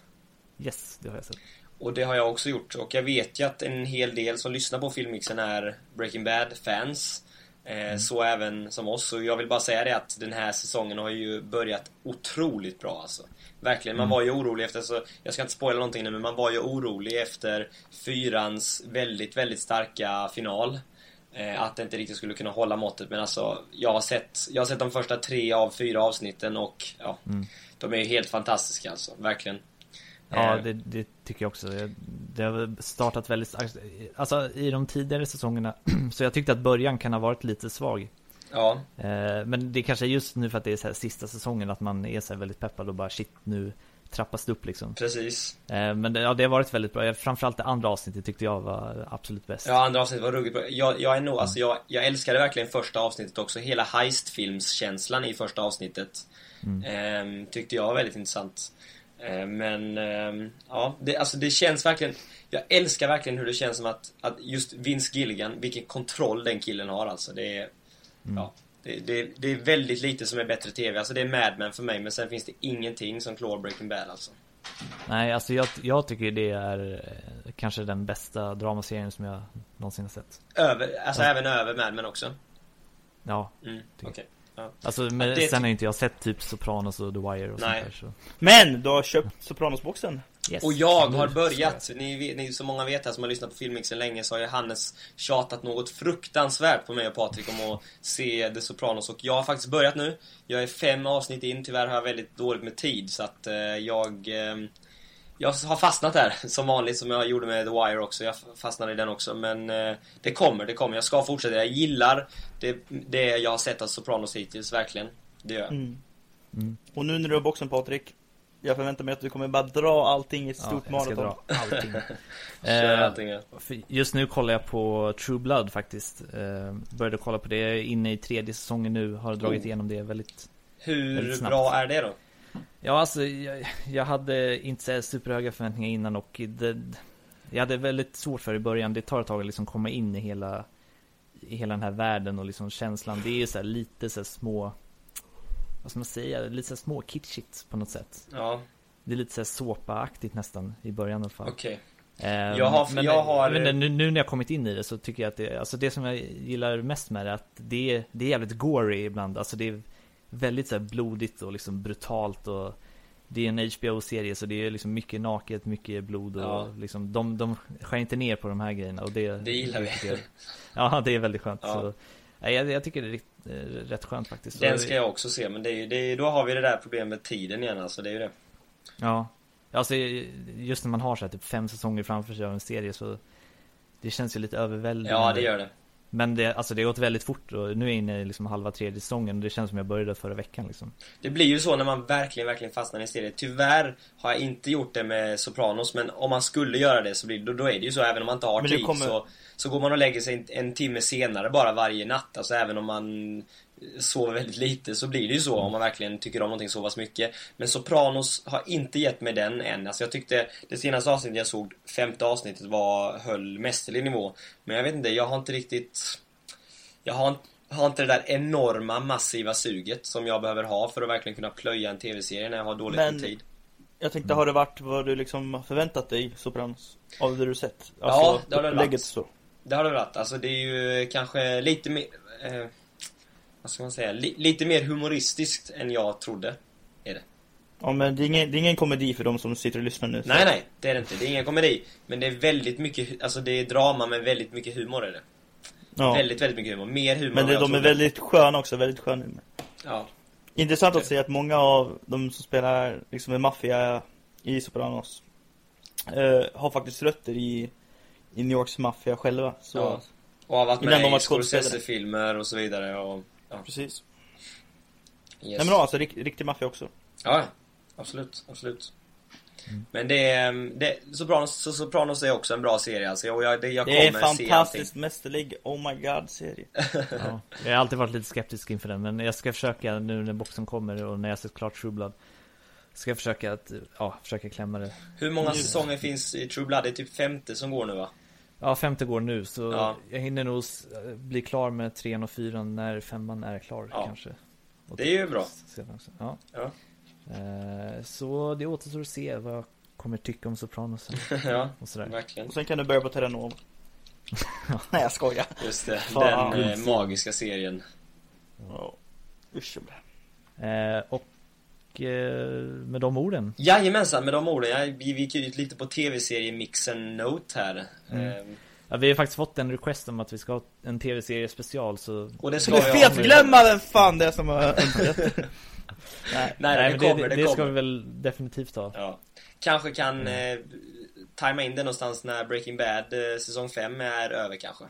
Yes, det har jag sett Och det har jag också gjort. Och jag vet ju att en hel del som lyssnar på filmmixen är Breaking Bad-fans. Eh, Så även som oss. Och jag vill bara säga det att den här säsongen har ju börjat otroligt bra alltså. Verkligen, man Mm. var ju orolig efter, så, jag ska inte spoila någonting nu, men man var ju orolig efter fyrans väldigt, väldigt starka final. Eh, att det inte riktigt skulle kunna hålla måttet, men alltså jag har sett, jag har sett de första tre av fyra avsnitten och ja, Mm. de är ju helt fantastiska alltså, verkligen. Ja, Eh, det, det tycker jag också. Det- har startat väldigt starkt. Alltså i de tidigare säsongerna, <clears throat> så jag tyckte att början kan ha varit lite svag. Ja, Eh, Men det kanske är just nu för att det är så här sista säsongen att man är så här väldigt peppad och bara shit nu trappas det upp liksom. precis. Eh, Men det, ja, det har varit väldigt bra. Framförallt det andra avsnittet tyckte jag var absolut bäst. Ja, andra avsnittet var ruggigt bra. Jag, jag är nog, alltså jag, jag älskade verkligen första avsnittet också. Hela heistfilmskänslan i första avsnittet. Mm. Ehm, tyckte jag var väldigt intressant. Eh, Men, ehm, ja, det, alltså det känns verkligen Jag älskar verkligen hur det känns som att, att just Vince Gilligan, vilken kontroll den killen har alltså. Det är, ja, det, det, det är väldigt lite som är bättre TV. Alltså det är Mad Men för mig, men sen finns det ingenting som klår Breaking Bad alltså. Nej, alltså jag, jag tycker det är eh, kanske den bästa dramaserien som jag någonsin har sett. Över, alltså även över Mad Men också. Ja, Mm, okej. Ja. alltså men Ja, sen har inte jag sett typ Sopranos och The Wire och Nej. sånt där så. Men, du har köpt Sopranos-boxen. Yes. Och jag har börjat, ni, ni som många vet här som har lyssnat på Filmmixen länge så har ju Hannes tjatat något fruktansvärt på mig och Patrik om att se The Sopranos och jag har faktiskt börjat nu. Jag är fem avsnitt in, tyvärr har jag väldigt dåligt med tid så att eh, jag eh, jag har fastnat där, <laughs> som vanligt, som jag gjorde med The Wire också. Jag fastnade i den också, men eh, det kommer, det kommer. Jag ska fortsätta. Jag gillar det, det jag har sett av Sopranos hittills, verkligen. Det gör jag. Mm. Mm. Och nu när du har boxen Patrik, jag förväntar mig att du kommer bara dra allting i ett Ja, stort ska maraton. dra allting. <laughs> <laughs> Eh, allting, ja. Just nu kollar jag på True Blood faktiskt. Eh, började kolla på det, jag är inne i tredje säsongen nu, har dragit Oh. igenom det väldigt Hur väldigt snabbt. bra är det då? Ja alltså, jag, jag hade inte så superhöga förväntningar innan och det, jag hade väldigt svårt för i början, det tar ett tag att liksom komma in i hela i hela den här världen och liksom känslan, det är så här lite så små Vad ska man säga, lite så små kitschigt på något sätt. Ja, Det är lite så såpa-aktigt nästan i början i alla fall. Okej. Ehm, Jag har- men, jag har- men nu, nu när jag kommit in i det så tycker jag att det, alltså det som jag gillar mest med det är att det är, det är jävligt gory ibland, alltså det är väldigt så blodigt och liksom brutalt och det är en HBO-serie så det är liksom mycket naket, mycket blod och Ja. liksom de, de skär inte ner på de här grejerna och det Det gillar vi. jag- Ja, <laughs> det är väldigt skönt Ja. så, nej, jag, jag tycker det är rikt, eh, rätt skönt faktiskt Den ska jag också se, men det är, ju- det är, då har vi det där problemet med tiden igen alltså, det är ju det. Ja, alltså just när man har så här typ fem säsonger framför sig av en serie så Det känns ju lite överväldigande Ja, det gör det. Men det, alltså det har gått väldigt fort och nu är jag inne i liksom halva tredje säsongen och det känns som jag började förra veckan liksom Det blir ju så när man verkligen, verkligen fastnar i en serie. Tyvärr har jag inte gjort det med Sopranos, men om man skulle göra det så blir då, då är det ju så, även om man inte har tid kommer- så, så går man och lägger sig en, en timme senare bara varje natt. Alltså även om man sover väldigt lite så blir det ju så om man verkligen tycker om någonting så pass mycket. Men Sopranos har inte gett mig den än. Alltså jag tyckte det senaste avsnittet jag såg, femte avsnittet, var, höll mästerlig nivå. Men jag vet inte, jag har inte riktigt... Jag har, inte- har inte det där enorma, massiva suget som jag behöver ha för att verkligen kunna plöja en TV-serie när jag har dåligt Men- med tid. Jag tänkte, har det varit vad du liksom har förväntat dig, Sopranos? Av det du sett? Alltså, Ja, det har det varit. så. Det har det varit. Alltså det är ju kanske lite mer... Eh, vad ska man säga? Li, lite mer humoristiskt än jag trodde. Ja men det är, ingen, det är ingen komedi för de som sitter och lyssnar nu. så- Nej, nej. Det är det inte. Det är ingen komedi. Men det är väldigt mycket... Alltså det är drama men väldigt mycket humor är det. Ja. Väldigt, väldigt mycket humor. Mer humor Men än det, jag de är väldigt sköna också, väldigt sköna. Ja. Intressant att Det- se att många av de som spelar liksom en maffia i Sopranos eh, har faktiskt rötter i, i New Yorks maffia själva. Så, Ja. Och har varit med i. Scorsese-filmer och så vidare. Och, ja. precis. Yes. Nej men alltså, rik, riktig maffia också. Ja, absolut, absolut. Mm. Men det är, det, Sopranos, så Sopranos är också en bra serie alltså. Och jag, det, jag Det är fantastiskt mästerlig, oh my god serie. <laughs> ja. Jag har alltid varit lite skeptisk inför den men jag ska försöka nu när boxen kommer och när jag sett klart True Blood Ska jag försöka att, ja, försöka klämma det Hur många Nu- säsonger finns i True Blood? Det är typ femte som går nu va? Ja, femte går nu så Ja. jag hinner nog s- bli klar med trean och fyran när femman är klar Ja. kanske Och Det är ju bra. Ja. Ja. Eh, så det återstår att se vad jag kommer tycka om Sopranos <laughs> ja, och sådär. verkligen. Och sen kan du börja på Terranova. <laughs> Nej jag skojar. Just det, Fan. den eh, magiska serien. Ja. Usch Eh, och eh, med de orden Jajamensan, med de orden. Jag, vi gick ut lite på tv-serie-mixen Note här. Mm. Ehm, ja, Vi har faktiskt fått en request om att vi ska ha en tv-serie special så och det ska jag... fet glömma vem fan det som har önskat. <laughs> Nej. Nej, det kommer, det, det det ska kommer. vi väl definitivt ha Ja. Kanske kan eh, tajma in det någonstans när Breaking Bad eh, säsong 5 är över kanske.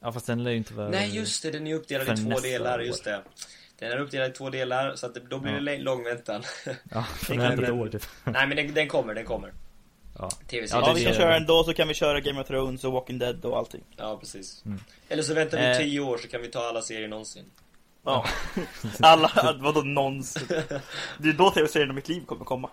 Ja fast den lär ju inte vara Nej just det, den är uppdelad i två delar, år. just det. Den är uppdelad i två delar, så att det, då blir Ja. det lång väntan. Ja, <laughs> för Det det kan ett den- år typ Nej men den, den kommer, den kommer. Ja, Tv-serien. Ja, vi kan köra ändå så kan vi köra Game of Thrones och Walking Dead och allting. Ja, precis. Mm. Eller så väntar vi Eh. tio år så kan vi ta alla serier någonsin. Ja. <laughs> Alla, vadå någonsin? Det är då tv-serien om mitt liv kommer komma.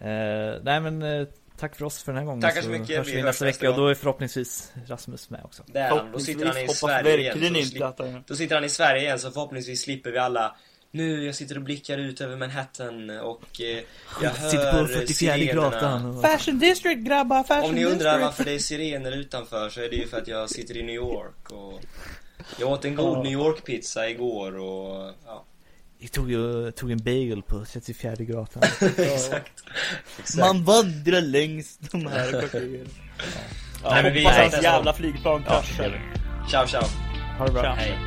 Eh, nej men eh, tack för oss för den här gången. Tackar så mycket. hörs Vi vi hörs nästa vecka och då är förhoppningsvis Rasmus med också. Det är han. Då sitter han i Sverige igen. slip-. Då sitter han i Sverige igen så förhoppningsvis slipper vi alla Nu, jag sitter och blickar ut över Manhattan och eh, jag Sitter på hör 44 sirenerna. och... Fashion District grabbar, Fashion Om ni undrar District! varför det är sirener utanför så är det ju för att jag sitter i New York och Jag åt en god. New York-pizza igår och ja, Vi tog ju tog en bagel på 34 gatan. <laughs> exakt. exakt. Man vandrar längs de här kvarteren. Ja, Nej, men vi- hoppas hans jävla så. flygplan Ja, kraschar. Ciao, ciao. Ha det bra. Tja. Hej.